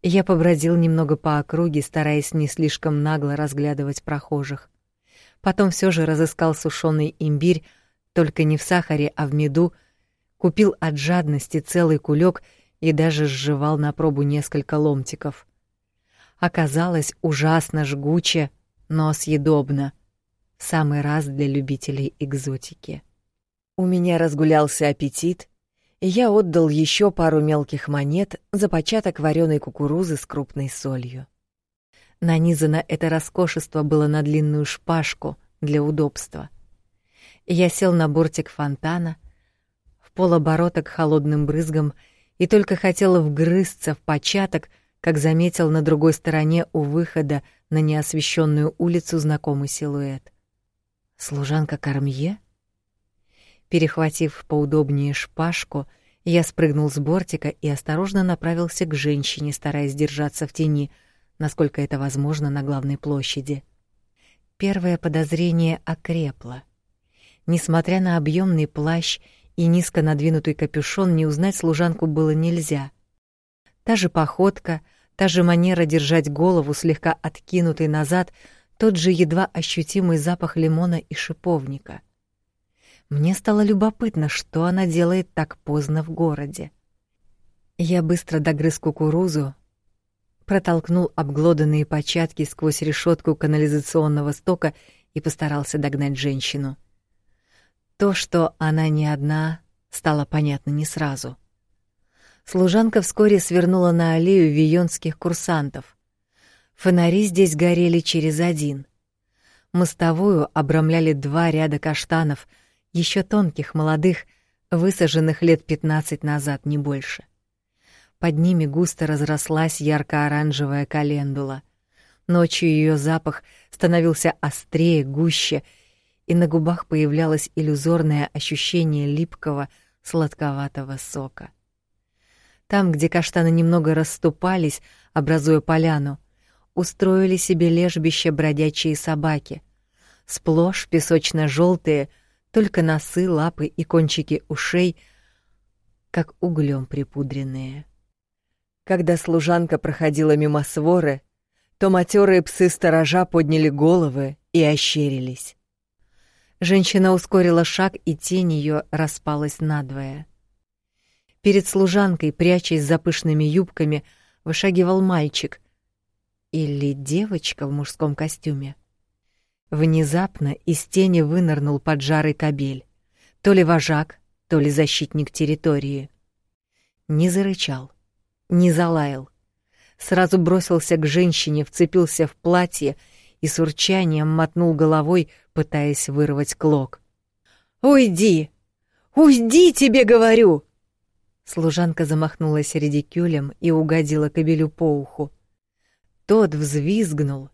Я побродил немного по округе, стараясь не слишком нагло разглядывать прохожих. Потом все же разыскал сушеный имбирь, только не в сахаре, а в меду, купил от жадности целый кулек и даже сживал на пробу несколько ломтиков. Оказалось ужасно жгуче, но съедобно — самый раз для любителей экзотики. У меня разгулялся аппетит, и я отдал еще пару мелких монет за початок вареной кукурузы с крупной солью. Нанизано это роскошество было на длинную шпажку для удобства. Я сел на бортик фонтана, в полоборота к холодным брызгам и только хотел вгрызться в початок, как заметил на другой стороне у выхода на неосвещенную улицу знакомый силуэт. Служанка Кармье? Перехватив поудобнее шпажку, я спрыгнул с бортика и осторожно направился к женщине, стараясь держаться в тени, насколько это возможно на главной площади. Первое подозрение окрепло. Несмотря на объемный плащ и низко надвинутый капюшон, не узнать служанку было нельзя. Та же походка, та же манера держать голову слегка откинутой назад — тот же едва ощутимый запах лимона и шиповника. Мне стало любопытно, что она делает так поздно в городе. Я быстро догрыз кукурузу, протолкнул обглоданные початки сквозь решетку канализационного стока и постарался догнать женщину. То, что она не одна, стало понятно не сразу. Служанка вскоре свернула на аллею вионских курсантов. Фонари здесь горели через один. Мостовую обрамляли два ряда каштанов, еще тонких, молодых, высаженных лет пятнадцать назад, не больше. Под ними густо разрослась ярко-оранжевая календула. Ночью ее запах становился острее, гуще, и на губах появлялось иллюзорное ощущение липкого, сладковатого сока. Там, где каштаны немного расступались, образуя поляну, устроили себе лежбище бродячие собаки. Сплошь песочно желтые только носы, лапы и кончики ушей, как углем припудренные. Когда служанка проходила мимо своры, то матерые псы-сторожа подняли головы и ощерились. Женщина ускорила шаг, и тень ее распалась надвое. Перед служанкой, прячась за пышными юбками, вышагивал мальчик, или девочка в мужском костюме. Внезапно из тени вынырнул поджарый кобель. То ли вожак, то ли защитник территории. Не зарычал, не залаял. Сразу бросился к женщине, вцепился в платье и с урчанием мотнул головой, пытаясь вырвать клок. «Уйди! Уйди, тебе говорю!» Служанка замахнулась редикюлем и угодила кобелю по уху. Тот взвизгнул,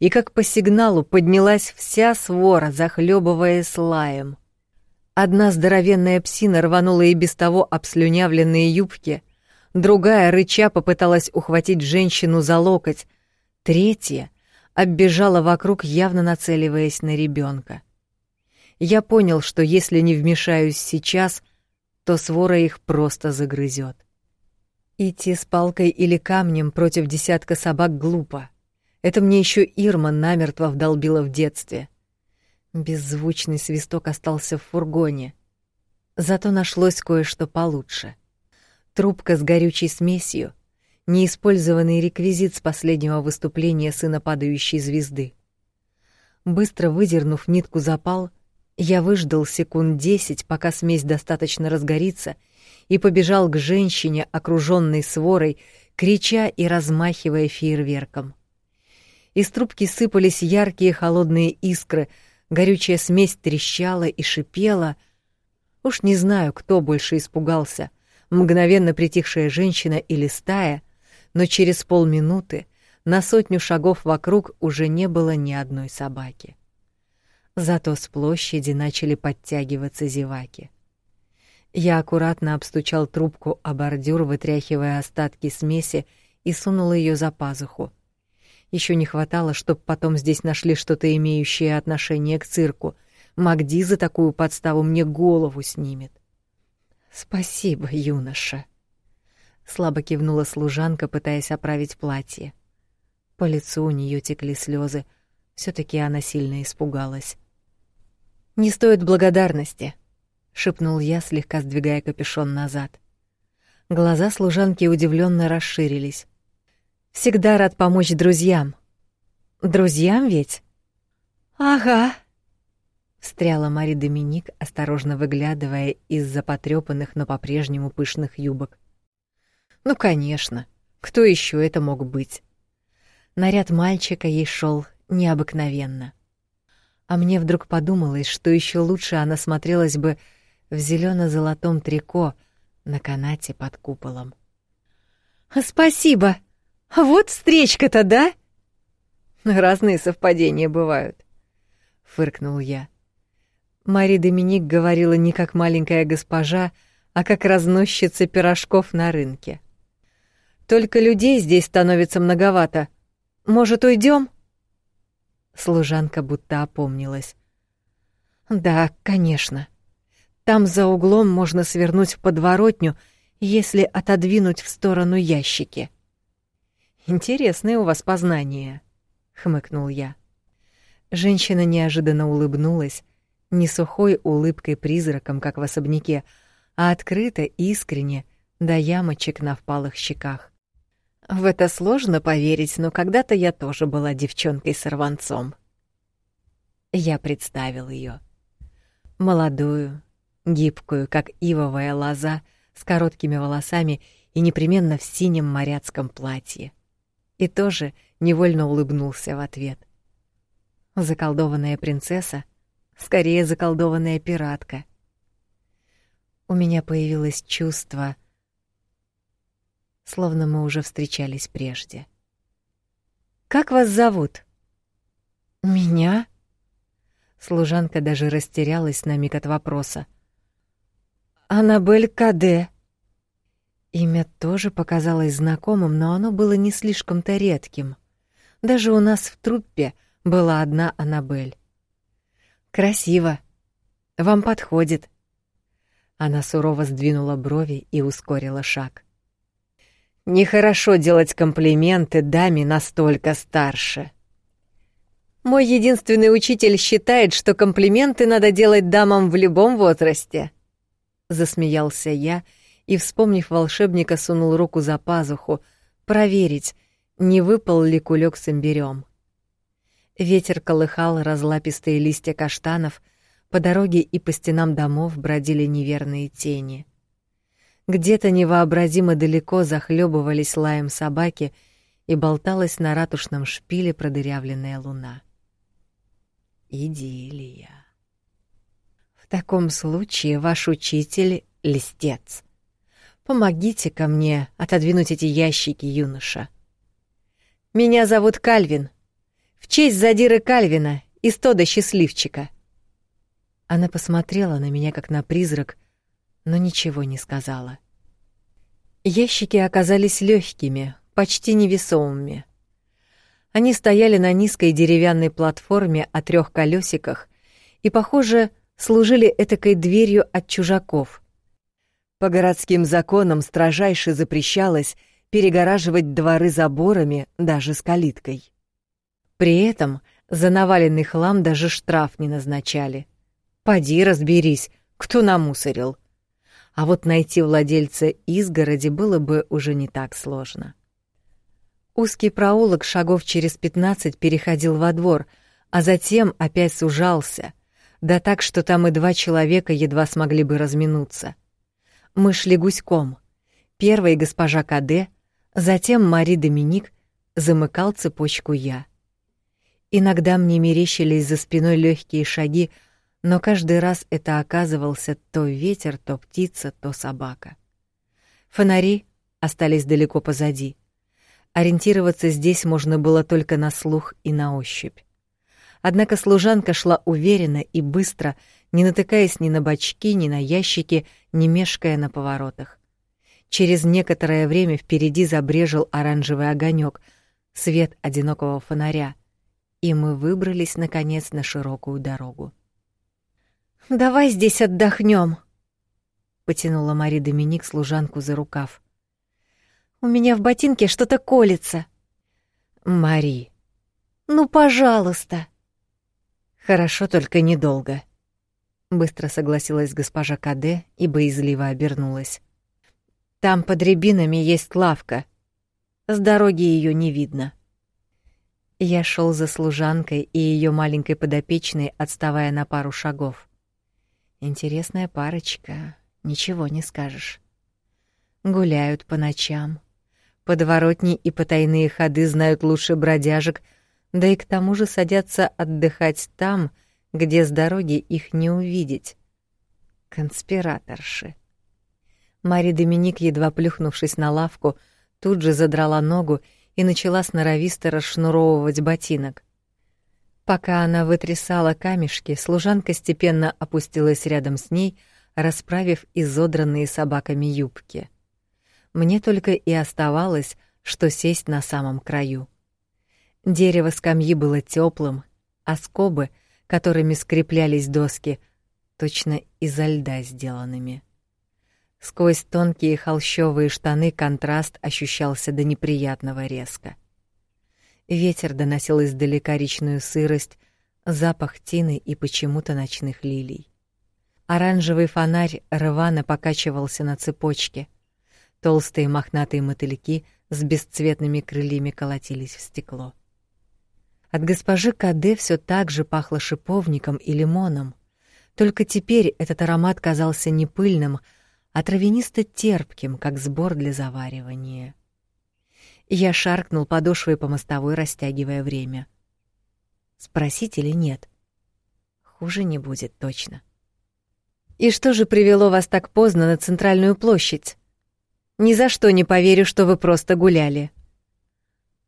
и как по сигналу поднялась вся свора, захлебываясь лаем. Одна здоровенная псина рванула и без того обслюнявленные юбки, другая, рыча, попыталась ухватить женщину за локоть, третья оббежала вокруг, явно нацеливаясь на ребенка. Я понял, что если не вмешаюсь сейчас, то свора их просто загрызет. Идти с палкой или камнем против десятка собак глупо. Это мне еще Ирма намертво вдолбила в детстве. Беззвучный свисток остался в фургоне. Зато нашлось кое-что получше. Трубка с горючей смесью, неиспользованный реквизит с последнего выступления сына падающей звезды. Быстро выдернув нитку запал, я выждал секунд десять, пока смесь достаточно разгорится, и побежал к женщине, окружённой сворой, крича и размахивая фейерверком. Из трубки сыпались яркие холодные искры, горючая смесь трещала и шипела. Уж не знаю, кто больше испугался — мгновенно притихшая женщина или стая, но через полминуты на сотню шагов вокруг уже не было ни одной собаки. Зато с площади начали подтягиваться зеваки. Я аккуратно обстучал трубку о бордюр, вытряхивая остатки смеси, и сунул ее за пазуху. Еще не хватало, чтобы потом здесь нашли что-то имеющее отношение к цирку. Магди за такую подставу мне голову снимет. Спасибо, юноша. Слабо кивнула служанка, пытаясь оправить платье. По лицу у нее текли слезы. все таки она сильно испугалась. Не стоит благодарности, шепнул я, слегка сдвигая капюшон назад. Глаза служанки удивленно расширились. Всегда рад помочь друзьям. Друзьям ведь? Ага. Встряла Мари Доминик, осторожно выглядывая из-за потрёпанных, но по-прежнему пышных юбок. Ну, конечно. Кто еще это мог быть? Наряд мальчика ей шел необыкновенно. А мне вдруг подумалось, что еще лучше она смотрелась бы в зелено золотом трико на канате под куполом. Спасибо. Вот встречка-то, да? Разные совпадения бывают, фыркнул я. Мари Доминик говорила не как маленькая госпожа, а как разносчица пирожков на рынке. Только людей здесь становится многовато. Может, уйдем? Служанка будто опомнилась. Да, конечно. Там за углом можно свернуть в подворотню, если отодвинуть в сторону ящики. Интересные у вас познания, хмыкнул я. Женщина неожиданно улыбнулась, не сухой улыбкой призраком, как в особняке, а открыто, искренне, до ямочек на впалых щеках. В это сложно поверить, но когда-то я тоже была девчонкой-сорванцом. Я представил ее, Молодую, гибкую, как ивовая лоза, с короткими волосами и непременно в синем моряцком платье и тоже невольно улыбнулся в ответ. Заколдованная принцесса, скорее заколдованная пиратка. У меня появилось чувство, словно мы уже встречались прежде. Как вас зовут? Меня? Служанка даже растерялась на миг от вопроса. Анабель Каде. Имя тоже показалось знакомым, но оно было не слишком-то редким. Даже у нас в труппе была одна Анабель. Красиво. Вам подходит. Она сурово сдвинула брови и ускорила шаг. Нехорошо делать комплименты даме настолько старше. Мой единственный учитель считает, что комплименты надо делать дамам в любом возрасте. Засмеялся я и, вспомнив волшебника, сунул руку за пазуху, проверить, не выпал ли кулек с имбирём. Ветер колыхал разлапистые листья каштанов, по дороге и по стенам домов бродили неверные тени. Где-то невообразимо далеко захлебывались лаем собаки, и болталась на ратушном шпиле продырявленная луна. Идиллия. В таком случае ваш учитель — листец. Помогите-ка мне отодвинуть эти ящики, юноша. Меня зовут Кальвин. В честь задиры Кальвина из Тода Счастливчика. Она посмотрела на меня как на призрак, но ничего не сказала. Ящики оказались легкими, почти невесомыми. Они стояли на низкой деревянной платформе о трех колесиках и, похоже, служили этакой дверью от чужаков — По городским законам строжайше запрещалось перегораживать дворы заборами даже с калиткой. При этом за наваленный хлам даже штраф не назначали. Поди разберись, кто намусорил. А вот найти владельца изгороди было бы уже не так сложно. Узкий проулок шагов через пятнадцать переходил во двор, а затем опять сужался, да так, что там и два человека едва смогли бы разминуться. Мы шли гуськом. Первой госпожа Каде, затем Мари Доминик, замыкал цепочку я. Иногда мне мерещились за спиной легкие шаги, но каждый раз это оказывался то ветер, то птица, то собака. Фонари остались далеко позади. Ориентироваться здесь можно было только на слух и на ощупь. Однако служанка шла уверенно и быстро, не натыкаясь ни на бочки, ни на ящики, не мешкая на поворотах. Через некоторое время впереди забрежил оранжевый огонек, свет одинокого фонаря — и мы выбрались, наконец, на широкую дорогу. «Давай здесь отдохнем, потянула Мари Доминик служанку за рукав. «У меня в ботинке что-то колется». «Мари». «Ну, пожалуйста». «Хорошо, только недолго», — быстро согласилась госпожа Каде и боязливо обернулась. «Там под рябинами есть лавка. С дороги ее не видно». Я шел за служанкой и ее маленькой подопечной, отставая на пару шагов. Интересная парочка, ничего не скажешь. Гуляют по ночам. Подворотни и потайные ходы знают лучше бродяжек, да и к тому же садятся отдыхать там, где с дороги их не увидеть. Конспираторши. Мари Доминик, едва плюхнувшись на лавку, тут же задрала ногу и начала сноровисто расшнуровывать ботинок. Пока она вытрясала камешки, служанка степенно опустилась рядом с ней, расправив изодранные собаками юбки. Мне только и оставалось, что сесть на самом краю. Дерево скамьи было теплым, а скобы, которыми скреплялись доски, точно изо льда сделанными. Сквозь тонкие холщовые штаны контраст ощущался до неприятного резко. Ветер доносил издалека речную сырость, запах тины и почему-то ночных лилий. Оранжевый фонарь рвано покачивался на цепочке. Толстые мохнатые мотыльки с бесцветными крыльями колотились в стекло. От госпожи Каде все так же пахло шиповником и лимоном, только теперь этот аромат казался не пыльным, а травянисто-терпким, как сбор для заваривания. Я шаркнул подошвой по мостовой, растягивая время. Спросить или нет? Хуже не будет точно. И что же привело вас так поздно на центральную площадь? Ни за что не поверю, что вы просто гуляли.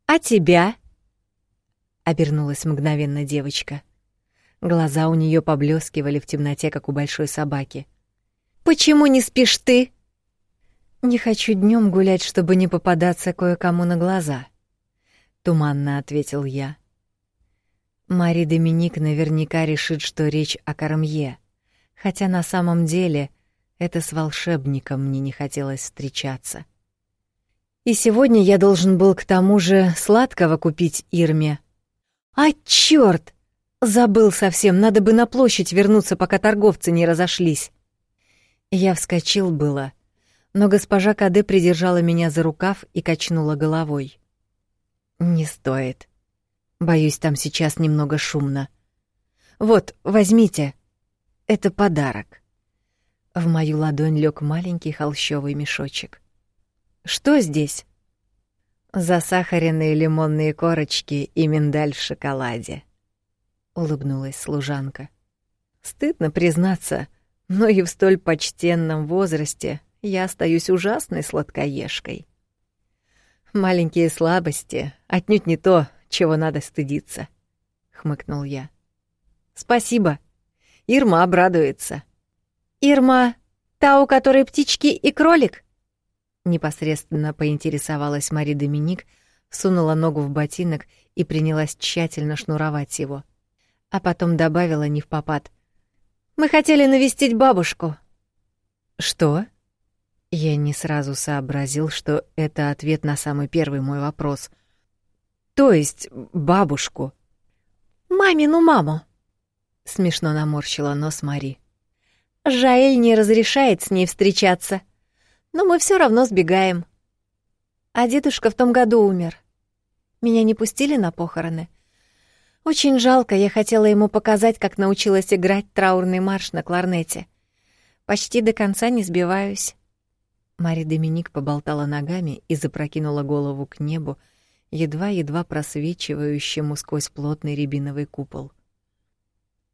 А тебя? Обернулась мгновенно девочка. Глаза у нее поблескивали в темноте, как у большой собаки. Почему не спишь ты? Не хочу днем гулять, чтобы не попадаться кое-кому на глаза, туманно ответил я. Мари Доминик наверняка решит, что речь о Кармье, хотя на самом деле это с волшебником мне не хотелось встречаться. И сегодня я должен был к тому же сладкого купить Ирме. А чёрт! Забыл совсем, надо бы на площадь вернуться, пока торговцы не разошлись. Я вскочил было, но госпожа Каде придержала меня за рукав и качнула головой. Не стоит. Боюсь, там сейчас немного шумно. Вот, возьмите. Это подарок. В мою ладонь лег маленький холщовый мешочек. Что здесь? Засахаренные лимонные корочки и миндаль в шоколаде. Улыбнулась служанка. Стыдно признаться, но и в столь почтенном возрасте я остаюсь ужасной сладкоежкой. Маленькие слабости отнюдь не то, чего надо стыдиться, хмыкнул я. Спасибо. Ирма обрадуется. Ирма, та, у которой птички и кролик? Непосредственно поинтересовалась Мари Доминик, сунула ногу в ботинок и принялась тщательно шнуровать его. А потом добавила не в попад — мы хотели навестить бабушку. Что? Я не сразу сообразил, что это ответ на самый первый мой вопрос. То есть бабушку. «Мамину маму!» — смешно наморщила нос Мари. «Жаэль не разрешает с ней встречаться, но мы все равно сбегаем. А дедушка в том году умер. Меня не пустили на похороны. Очень жалко, я хотела ему показать, как научилась играть траурный марш на кларнете. Почти до конца не сбиваюсь. Мари Доминик поболтала ногами и запрокинула голову к небу, едва-едва просвечивающему сквозь плотный рябиновый купол.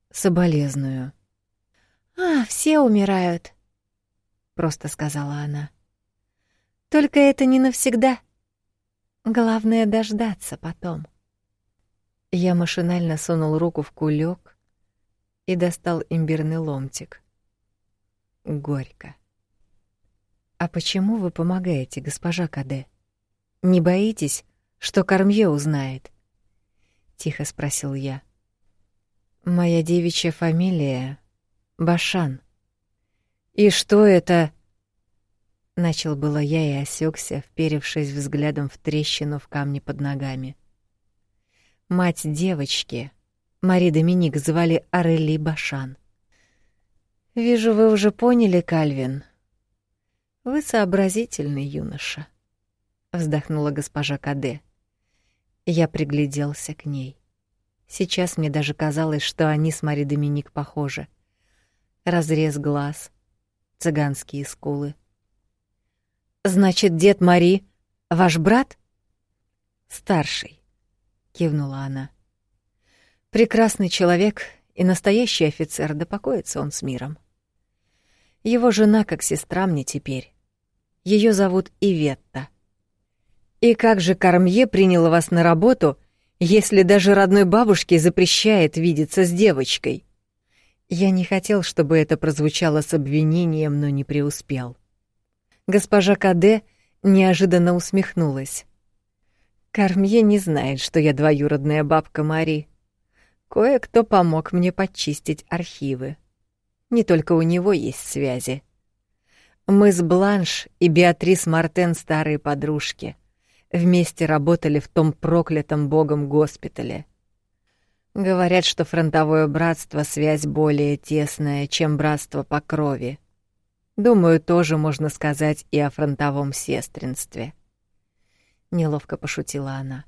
«Соболезную». «А, все умирают», — просто сказала она. «Только это не навсегда. Главное — дождаться потом». Я машинально сунул руку в кулек и достал имбирный ломтик. Горько. «А почему вы помогаете, госпожа Каде? Не боитесь, что Кормье узнает?» — тихо спросил я. «Моя девичья фамилия — Башан». «И что это?» Начал было я и осекся, вперевшись взглядом в трещину в камне под ногами. Мать девочки, Мари Доминик, звали Арели Башан. «Вижу, вы уже поняли, Кальвин», вы сообразительный юноша, вздохнула госпожа Каде. Я пригляделся к ней. Сейчас мне даже казалось, что они с Мари Доминик похожи. Разрез глаз, цыганские скулы. Значит, дед Мари ваш брат? Старший, кивнула она. Прекрасный человек и настоящий офицер, да покоится он с миром. Его жена как сестра мне теперь. Ее зовут Иветта. И как же Кормье приняла вас на работу, если даже родной бабушке запрещает видеться с девочкой? Я не хотел, чтобы это прозвучало с обвинением, но не преуспел. Госпожа Каде неожиданно усмехнулась. Кормье не знает, что я двоюродная бабка Мари. Кое-кто помог мне подчистить архивы. Не только у него есть связи. Мы с Бланш и Беатрис Мартен старые подружки. Вместе работали в том проклятом богом госпитале. Говорят, что фронтовое братство — связь более тесная, чем братство по крови. Думаю, тоже можно сказать и о фронтовом сестринстве. Неловко пошутила она.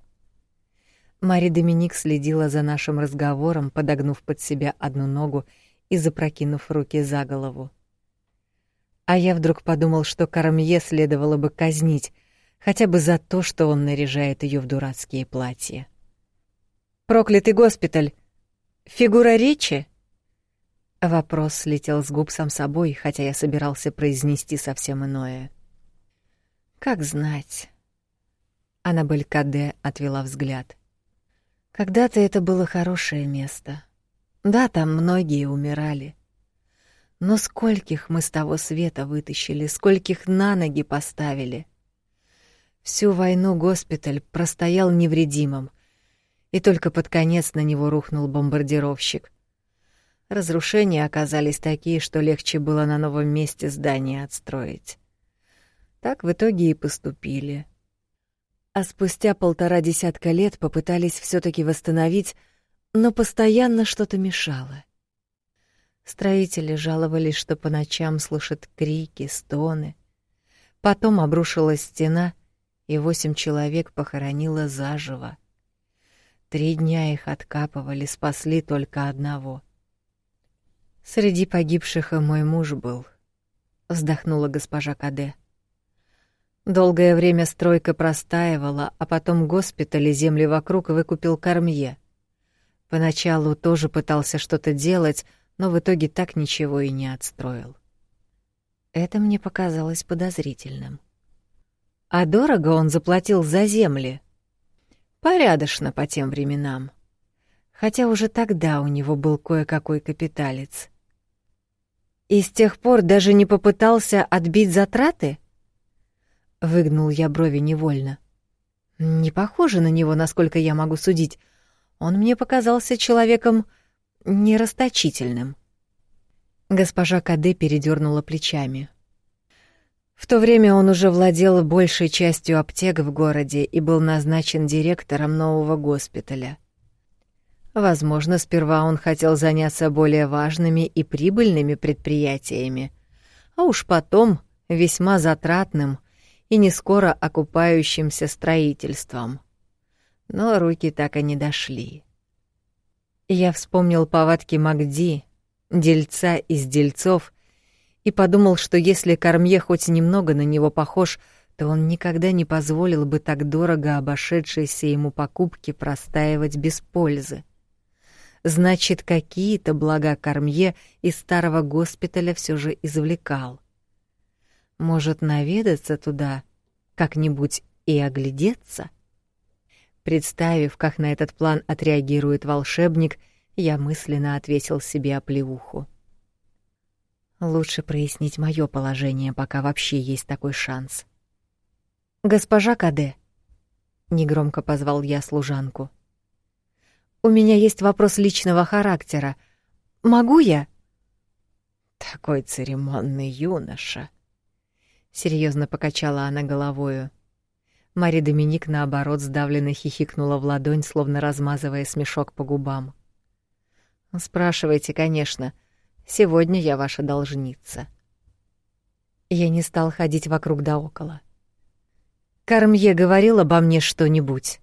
Мари Доминик следила за нашим разговором, подогнув под себя одну ногу и запрокинув руки за голову. А я вдруг подумал, что Карамье следовало бы казнить, хотя бы за то, что он наряжает ее в дурацкие платья. «Проклятый госпиталь! Фигура речи?» Вопрос слетел с губ сам собой, хотя я собирался произнести совсем иное. «Как знать?» Аннабель Каде отвела взгляд. «Когда-то это было хорошее место. Да, там многие умирали. Но скольких мы с того света вытащили, скольких на ноги поставили. Всю войну госпиталь простоял невредимым, и только под конец на него рухнул бомбардировщик. Разрушения оказались такие, что легче было на новом месте здание отстроить. Так в итоге и поступили. А спустя полтора десятка лет попытались все таки восстановить, но постоянно что-то мешало. Строители жаловались, что по ночам слышат крики, стоны. Потом обрушилась стена, и восемь человек похоронило заживо. Три дня их откапывали, спасли только одного. Среди погибших и мой муж был, вздохнула госпожа Каде. Долгое время стройка простаивала, а потом госпиталь и земли вокруг выкупил Кормье. Поначалу тоже пытался что-то делать, но в итоге так ничего и не отстроил. Это мне показалось подозрительным. А дорого он заплатил за земли. Порядочно по тем временам. Хотя уже тогда у него был кое-какой капиталец. И с тех пор даже не попытался отбить затраты? Выгнул я брови невольно. Не похоже на него, насколько я могу судить. Он мне показался человеком нерасточительным. Госпожа Каде передернула плечами. В то время он уже владел большей частью аптек в городе и был назначен директором нового госпиталя. Возможно, сперва он хотел заняться более важными и прибыльными предприятиями, а уж потом весьма затратным и не скоро окупающимся строительством. Но руки так и не дошли. Я вспомнил повадки Магди, дельца из дельцов, и подумал, что если Кормье хоть немного на него похож, то он никогда не позволил бы так дорого обошедшейся ему покупки простаивать без пользы. Значит, какие-то блага Кормье из старого госпиталя все же извлекал. Может, наведаться туда как-нибудь и оглядеться? Представив, как на этот план отреагирует волшебник, я мысленно отвесил себе оплеуху. Лучше прояснить мое положение, пока вообще есть такой шанс. Госпожа Каде, негромко позвал я служанку. У меня есть вопрос личного характера. Могу я? Такой церемонный юноша. Серьезно покачала она головою. Мари Доминик наоборот сдавленно хихикнула в ладонь, словно размазывая смешок по губам. Спрашивайте, конечно. Сегодня я ваша должница. Я не стал ходить вокруг да около. Кармье говорил обо мне что-нибудь.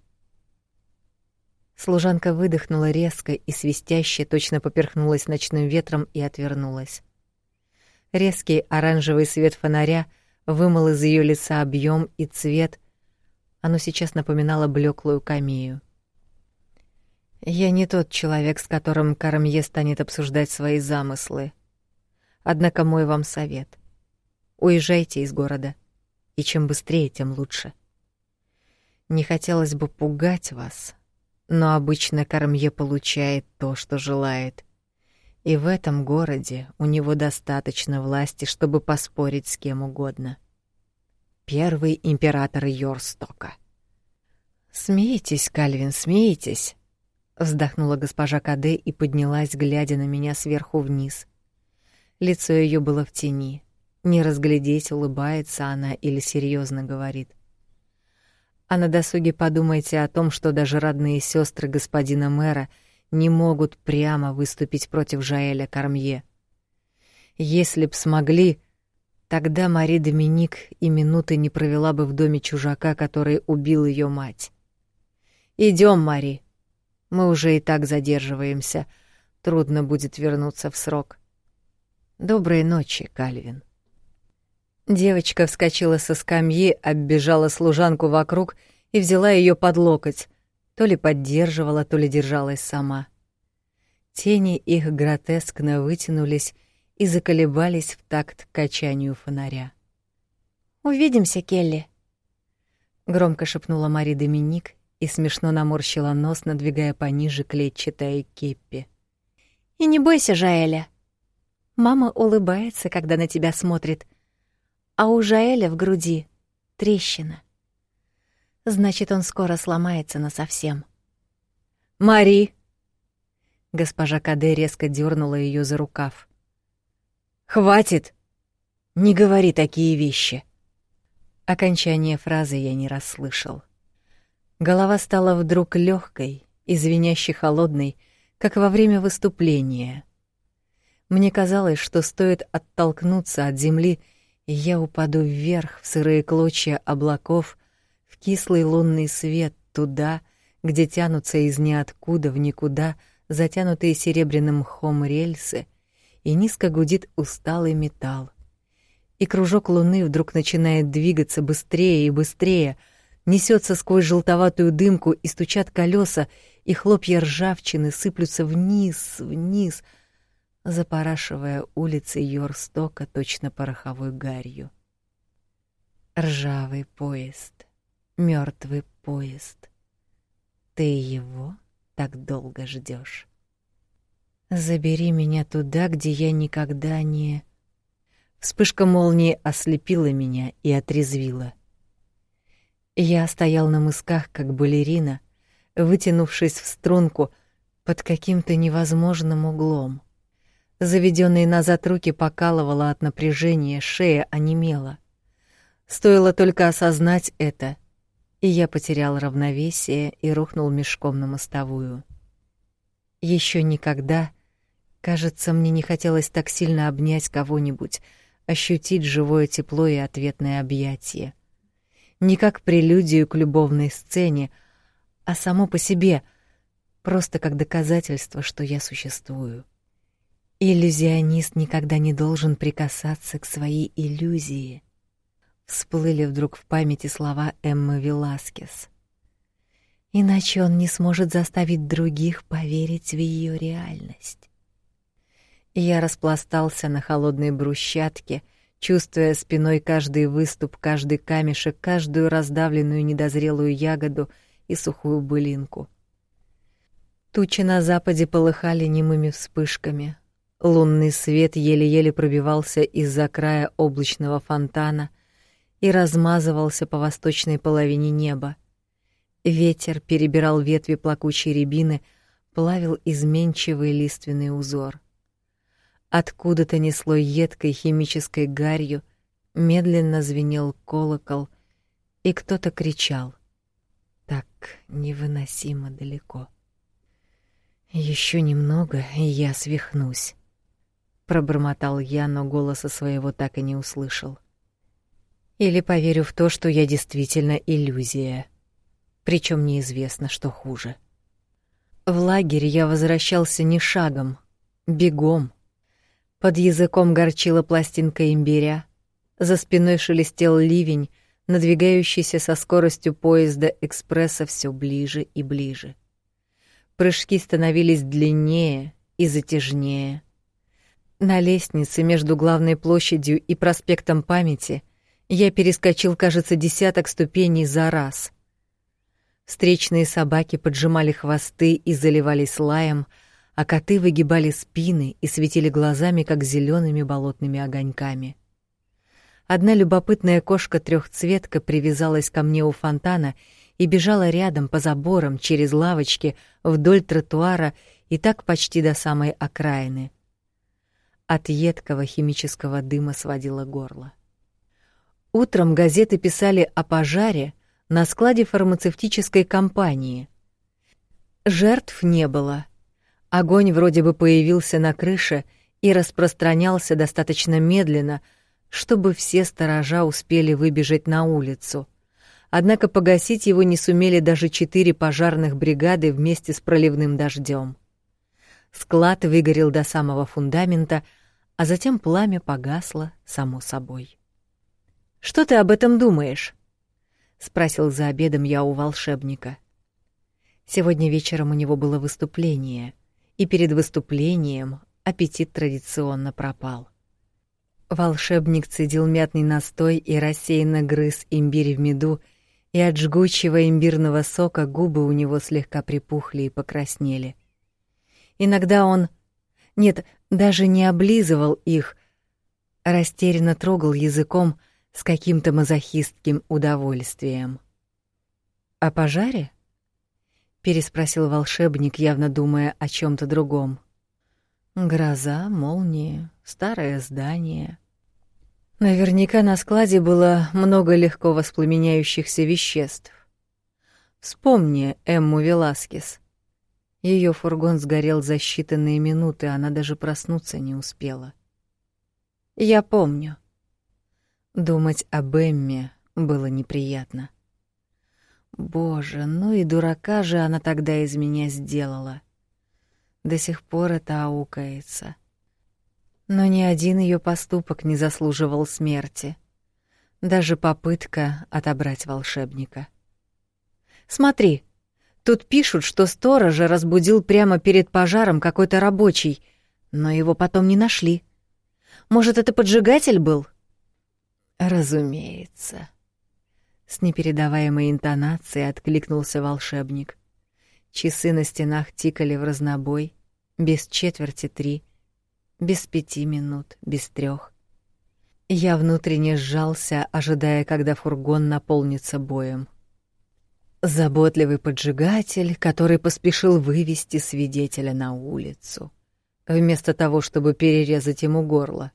Служанка выдохнула резко и свистяще, точно поперхнулась ночным ветром и отвернулась. Резкий оранжевый свет фонаря вымыл из ее лица объем и цвет. Оно сейчас напоминало блеклую камею. Я не тот человек, с которым Кармье станет обсуждать свои замыслы. Однако мой вам совет: уезжайте из города, и чем быстрее, тем лучше. Не хотелось бы пугать вас, но обычно Кармье получает то, что желает. И в этом городе у него достаточно власти, чтобы поспорить с кем угодно. Первый император Йорстока. Смейтесь, Кальвин, смейтесь вздохнула госпожа Каде и поднялась, глядя на меня сверху вниз. Лицо ее было в тени. Не разглядеть, улыбается она или серьезно говорит. А на досуге подумайте о том, что даже родные сестры господина мэра не могут прямо выступить против Жаэля Кармье. Если б смогли, тогда Мари Доминик и минуты не провела бы в доме чужака, который убил ее мать. Идем, Мари, мы уже и так задерживаемся. Трудно будет вернуться в срок. Доброй ночи, Кальвин. Девочка вскочила со скамьи, оббежала служанку вокруг и взяла ее под локоть, то ли поддерживала, то ли держалась сама. Тени их гротескно вытянулись и заколебались в такт качанию фонаря. «Увидимся, Келли», — громко шепнула Мари Доминик и смешно наморщила нос, надвигая пониже клетчатая кеппи. «И не бойся, Жаэля. Мама улыбается, когда на тебя смотрит, а у Жаэля в груди трещина. Значит, он скоро сломается насовсем». «Мари!» Госпожа Каде резко дернула ее за рукав. «Хватит! Не говори такие вещи!» Окончание фразы я не расслышал. Голова стала вдруг легкой и звеняще холодной, как во время выступления. Мне казалось, что стоит оттолкнуться от земли, и я упаду вверх в сырые клочья облаков, кислый лунный свет туда, где тянутся из ниоткуда в никуда затянутые серебряным мхом рельсы, и низко гудит усталый металл. И кружок луны вдруг начинает двигаться быстрее и быстрее — несется сквозь желтоватую дымку, и стучат колеса, и хлопья ржавчины сыплются вниз, вниз, запорашивая улицы Йорстока точно пороховой гарью. Ржавый поезд, мертвый поезд. Ты его так долго ждешь. Забери меня туда, где я никогда не... Вспышка молнии ослепила меня и отрезвила. Я стоял на мысках, как балерина, вытянувшись в струнку под каким-то невозможным углом. Заведенные назад руки покалывало от напряжения, шея онемела. Стоило только осознать это, и я потерял равновесие и рухнул мешком на мостовую. Еще никогда, кажется, мне не хотелось так сильно обнять кого-нибудь, ощутить живое тепло и ответное объятие. Не как прелюдию к любовной сцене, а само по себе, просто как доказательство, что я существую. Иллюзионист никогда не должен прикасаться к своей иллюзии. Всплыли вдруг в памяти слова Эммы Веласкес. Иначе он не сможет заставить других поверить в ее реальность. Я распластался на холодной брусчатке, чувствуя спиной каждый выступ, каждый камешек, каждую раздавленную недозрелую ягоду и сухую былинку. Тучи на западе полыхали немыми вспышками. Лунный свет еле-еле пробивался из-за края облачного фонтана и размазывался по восточной половине неба. Ветер перебирал ветви плакучей рябины, плавил изменчивый лиственный узор. Откуда-то несло едкой химической гарью, медленно звенел колокол, и кто-то кричал. Так невыносимо далеко. Еще немного, и я свихнусь, пробормотал я, но голоса своего так и не услышал. Или поверю в то, что я действительно иллюзия. Причем неизвестно, что хуже. В лагерь я возвращался не шагом, бегом. Под языком горчила пластинка имбиря, за спиной шелестел ливень, надвигающийся со скоростью поезда экспресса все ближе и ближе. Прыжки становились длиннее и затяжнее. На лестнице между главной площадью и проспектом Памяти я перескочил, кажется, десяток ступеней за раз. Встречные собаки поджимали хвосты и заливались лаем, а коты выгибали спины и светили глазами, как зелеными болотными огоньками. Одна любопытная кошка-трехцветка привязалась ко мне у фонтана и бежала рядом по заборам через лавочки вдоль тротуара и так почти до самой окраины. От едкого химического дыма сводило горло. Утром газеты писали о пожаре на складе фармацевтической компании. Жертв не было — Огонь вроде бы появился на крыше и распространялся достаточно медленно, чтобы все сторожа успели выбежать на улицу. Однако погасить его не сумели даже четыре пожарных бригады вместе с проливным дождем. Склад выгорел до самого фундамента, а затем пламя погасло само собой. Что ты об этом думаешь? спросил за обедом я у волшебника. Сегодня вечером у него было выступление — и перед выступлением аппетит традиционно пропал. Волшебник цедил мятный настой и рассеянно грыз имбирь в меду, и от жгучего имбирного сока губы у него слегка припухли и покраснели. Иногда он... Нет, даже не облизывал их, растерянно трогал языком с каким-то мазохистским удовольствием. «О пожаре?» переспросил волшебник, явно думая о чем то другом. Гроза, молния, старое здание. Наверняка на складе было много легко воспламеняющихся веществ. Вспомни Эмму Веласкес. Ее фургон сгорел за считанные минуты, она даже проснуться не успела. Я помню. Думать об Эмме было неприятно. Боже, ну и дурака же она тогда из меня сделала. До сих пор это аукается. Но ни один ее поступок не заслуживал смерти. Даже попытка отобрать волшебника. Смотри, тут пишут, что сторожа разбудил прямо перед пожаром какой-то рабочий, но его потом не нашли. Может, это поджигатель был? Разумеется. С непередаваемой интонацией откликнулся волшебник. Часы на стенах тикали в разнобой, без четверти три, без пяти минут, без трех. Я внутренне сжался, ожидая, когда фургон наполнится боем. Заботливый поджигатель, который поспешил вывести свидетеля на улицу, вместо того, чтобы перерезать ему горло.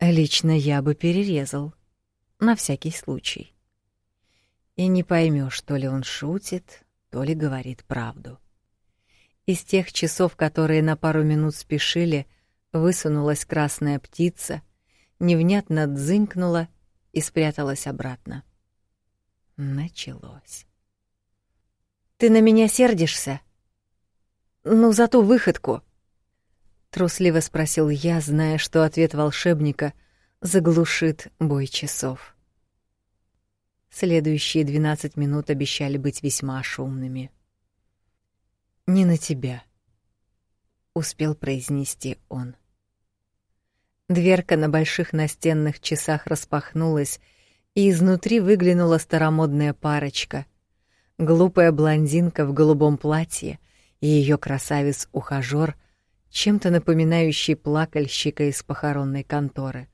Лично я бы перерезал. на всякий случай. И не поймешь, то ли он шутит, то ли говорит правду. Из тех часов, которые на пару минут спешили, высунулась красная птица, невнятно дзынькнула и спряталась обратно. Началось. «Ты на меня сердишься?» «Ну, за ту выходку!» Трусливо спросил я, зная, что ответ волшебника заглушит бой часов. Следующие двенадцать минут обещали быть весьма шумными. «Не на тебя», — успел произнести он. Дверка на больших настенных часах распахнулась, и изнутри выглянула старомодная парочка. Глупая блондинка в голубом платье и ее красавец-ухажёр, чем-то напоминающий плакальщика из похоронной конторы.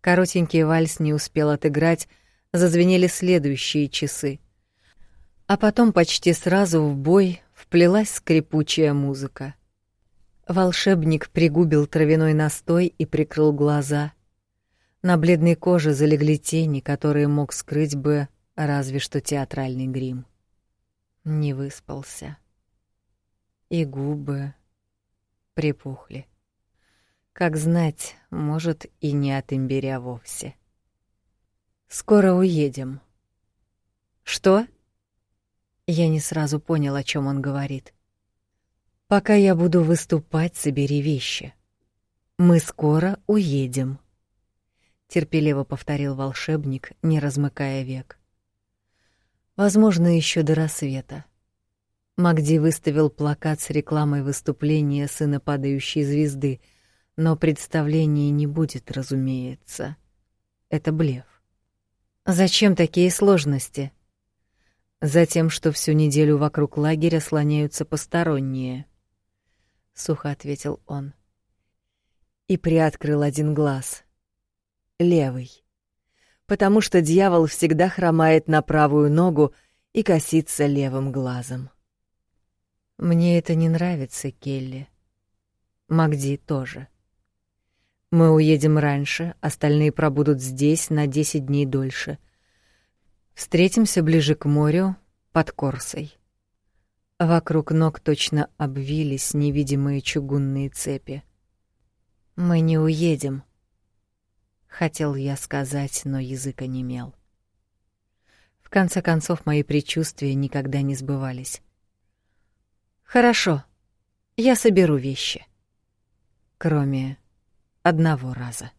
Коротенький вальс не успел отыграть, зазвенели следующие часы. А потом почти сразу в бой вплелась скрипучая музыка. Волшебник пригубил травяной настой и прикрыл глаза. На бледной коже залегли тени, которые мог скрыть бы разве что театральный грим. Не выспался. И губы припухли. Как знать, может, и не от имбиря вовсе. Скоро уедем. Что? Я не сразу понял, о чем он говорит. Пока я буду выступать, собери вещи. Мы скоро уедем, терпеливо повторил волшебник, не размыкая век. Возможно, еще до рассвета. Магди выставил плакат с рекламой выступления сына падающей звезды, но представления не будет, разумеется. Это блеф. Зачем такие сложности? Затем, что всю неделю вокруг лагеря слоняются посторонние сухо ответил он. И приоткрыл один глаз. Левый. Потому что дьявол всегда хромает на правую ногу и косится левым глазом. Мне это не нравится, Келли. Магди тоже. Мы уедем раньше, остальные пробудут здесь на десять дней дольше. Встретимся ближе к морю, под Корсой. Вокруг ног точно обвились невидимые чугунные цепи. Мы не уедем, хотел я сказать, но язык онемел. В конце концов, мои предчувствия никогда не сбывались. Хорошо. Я соберу вещи. Кроме одного раза.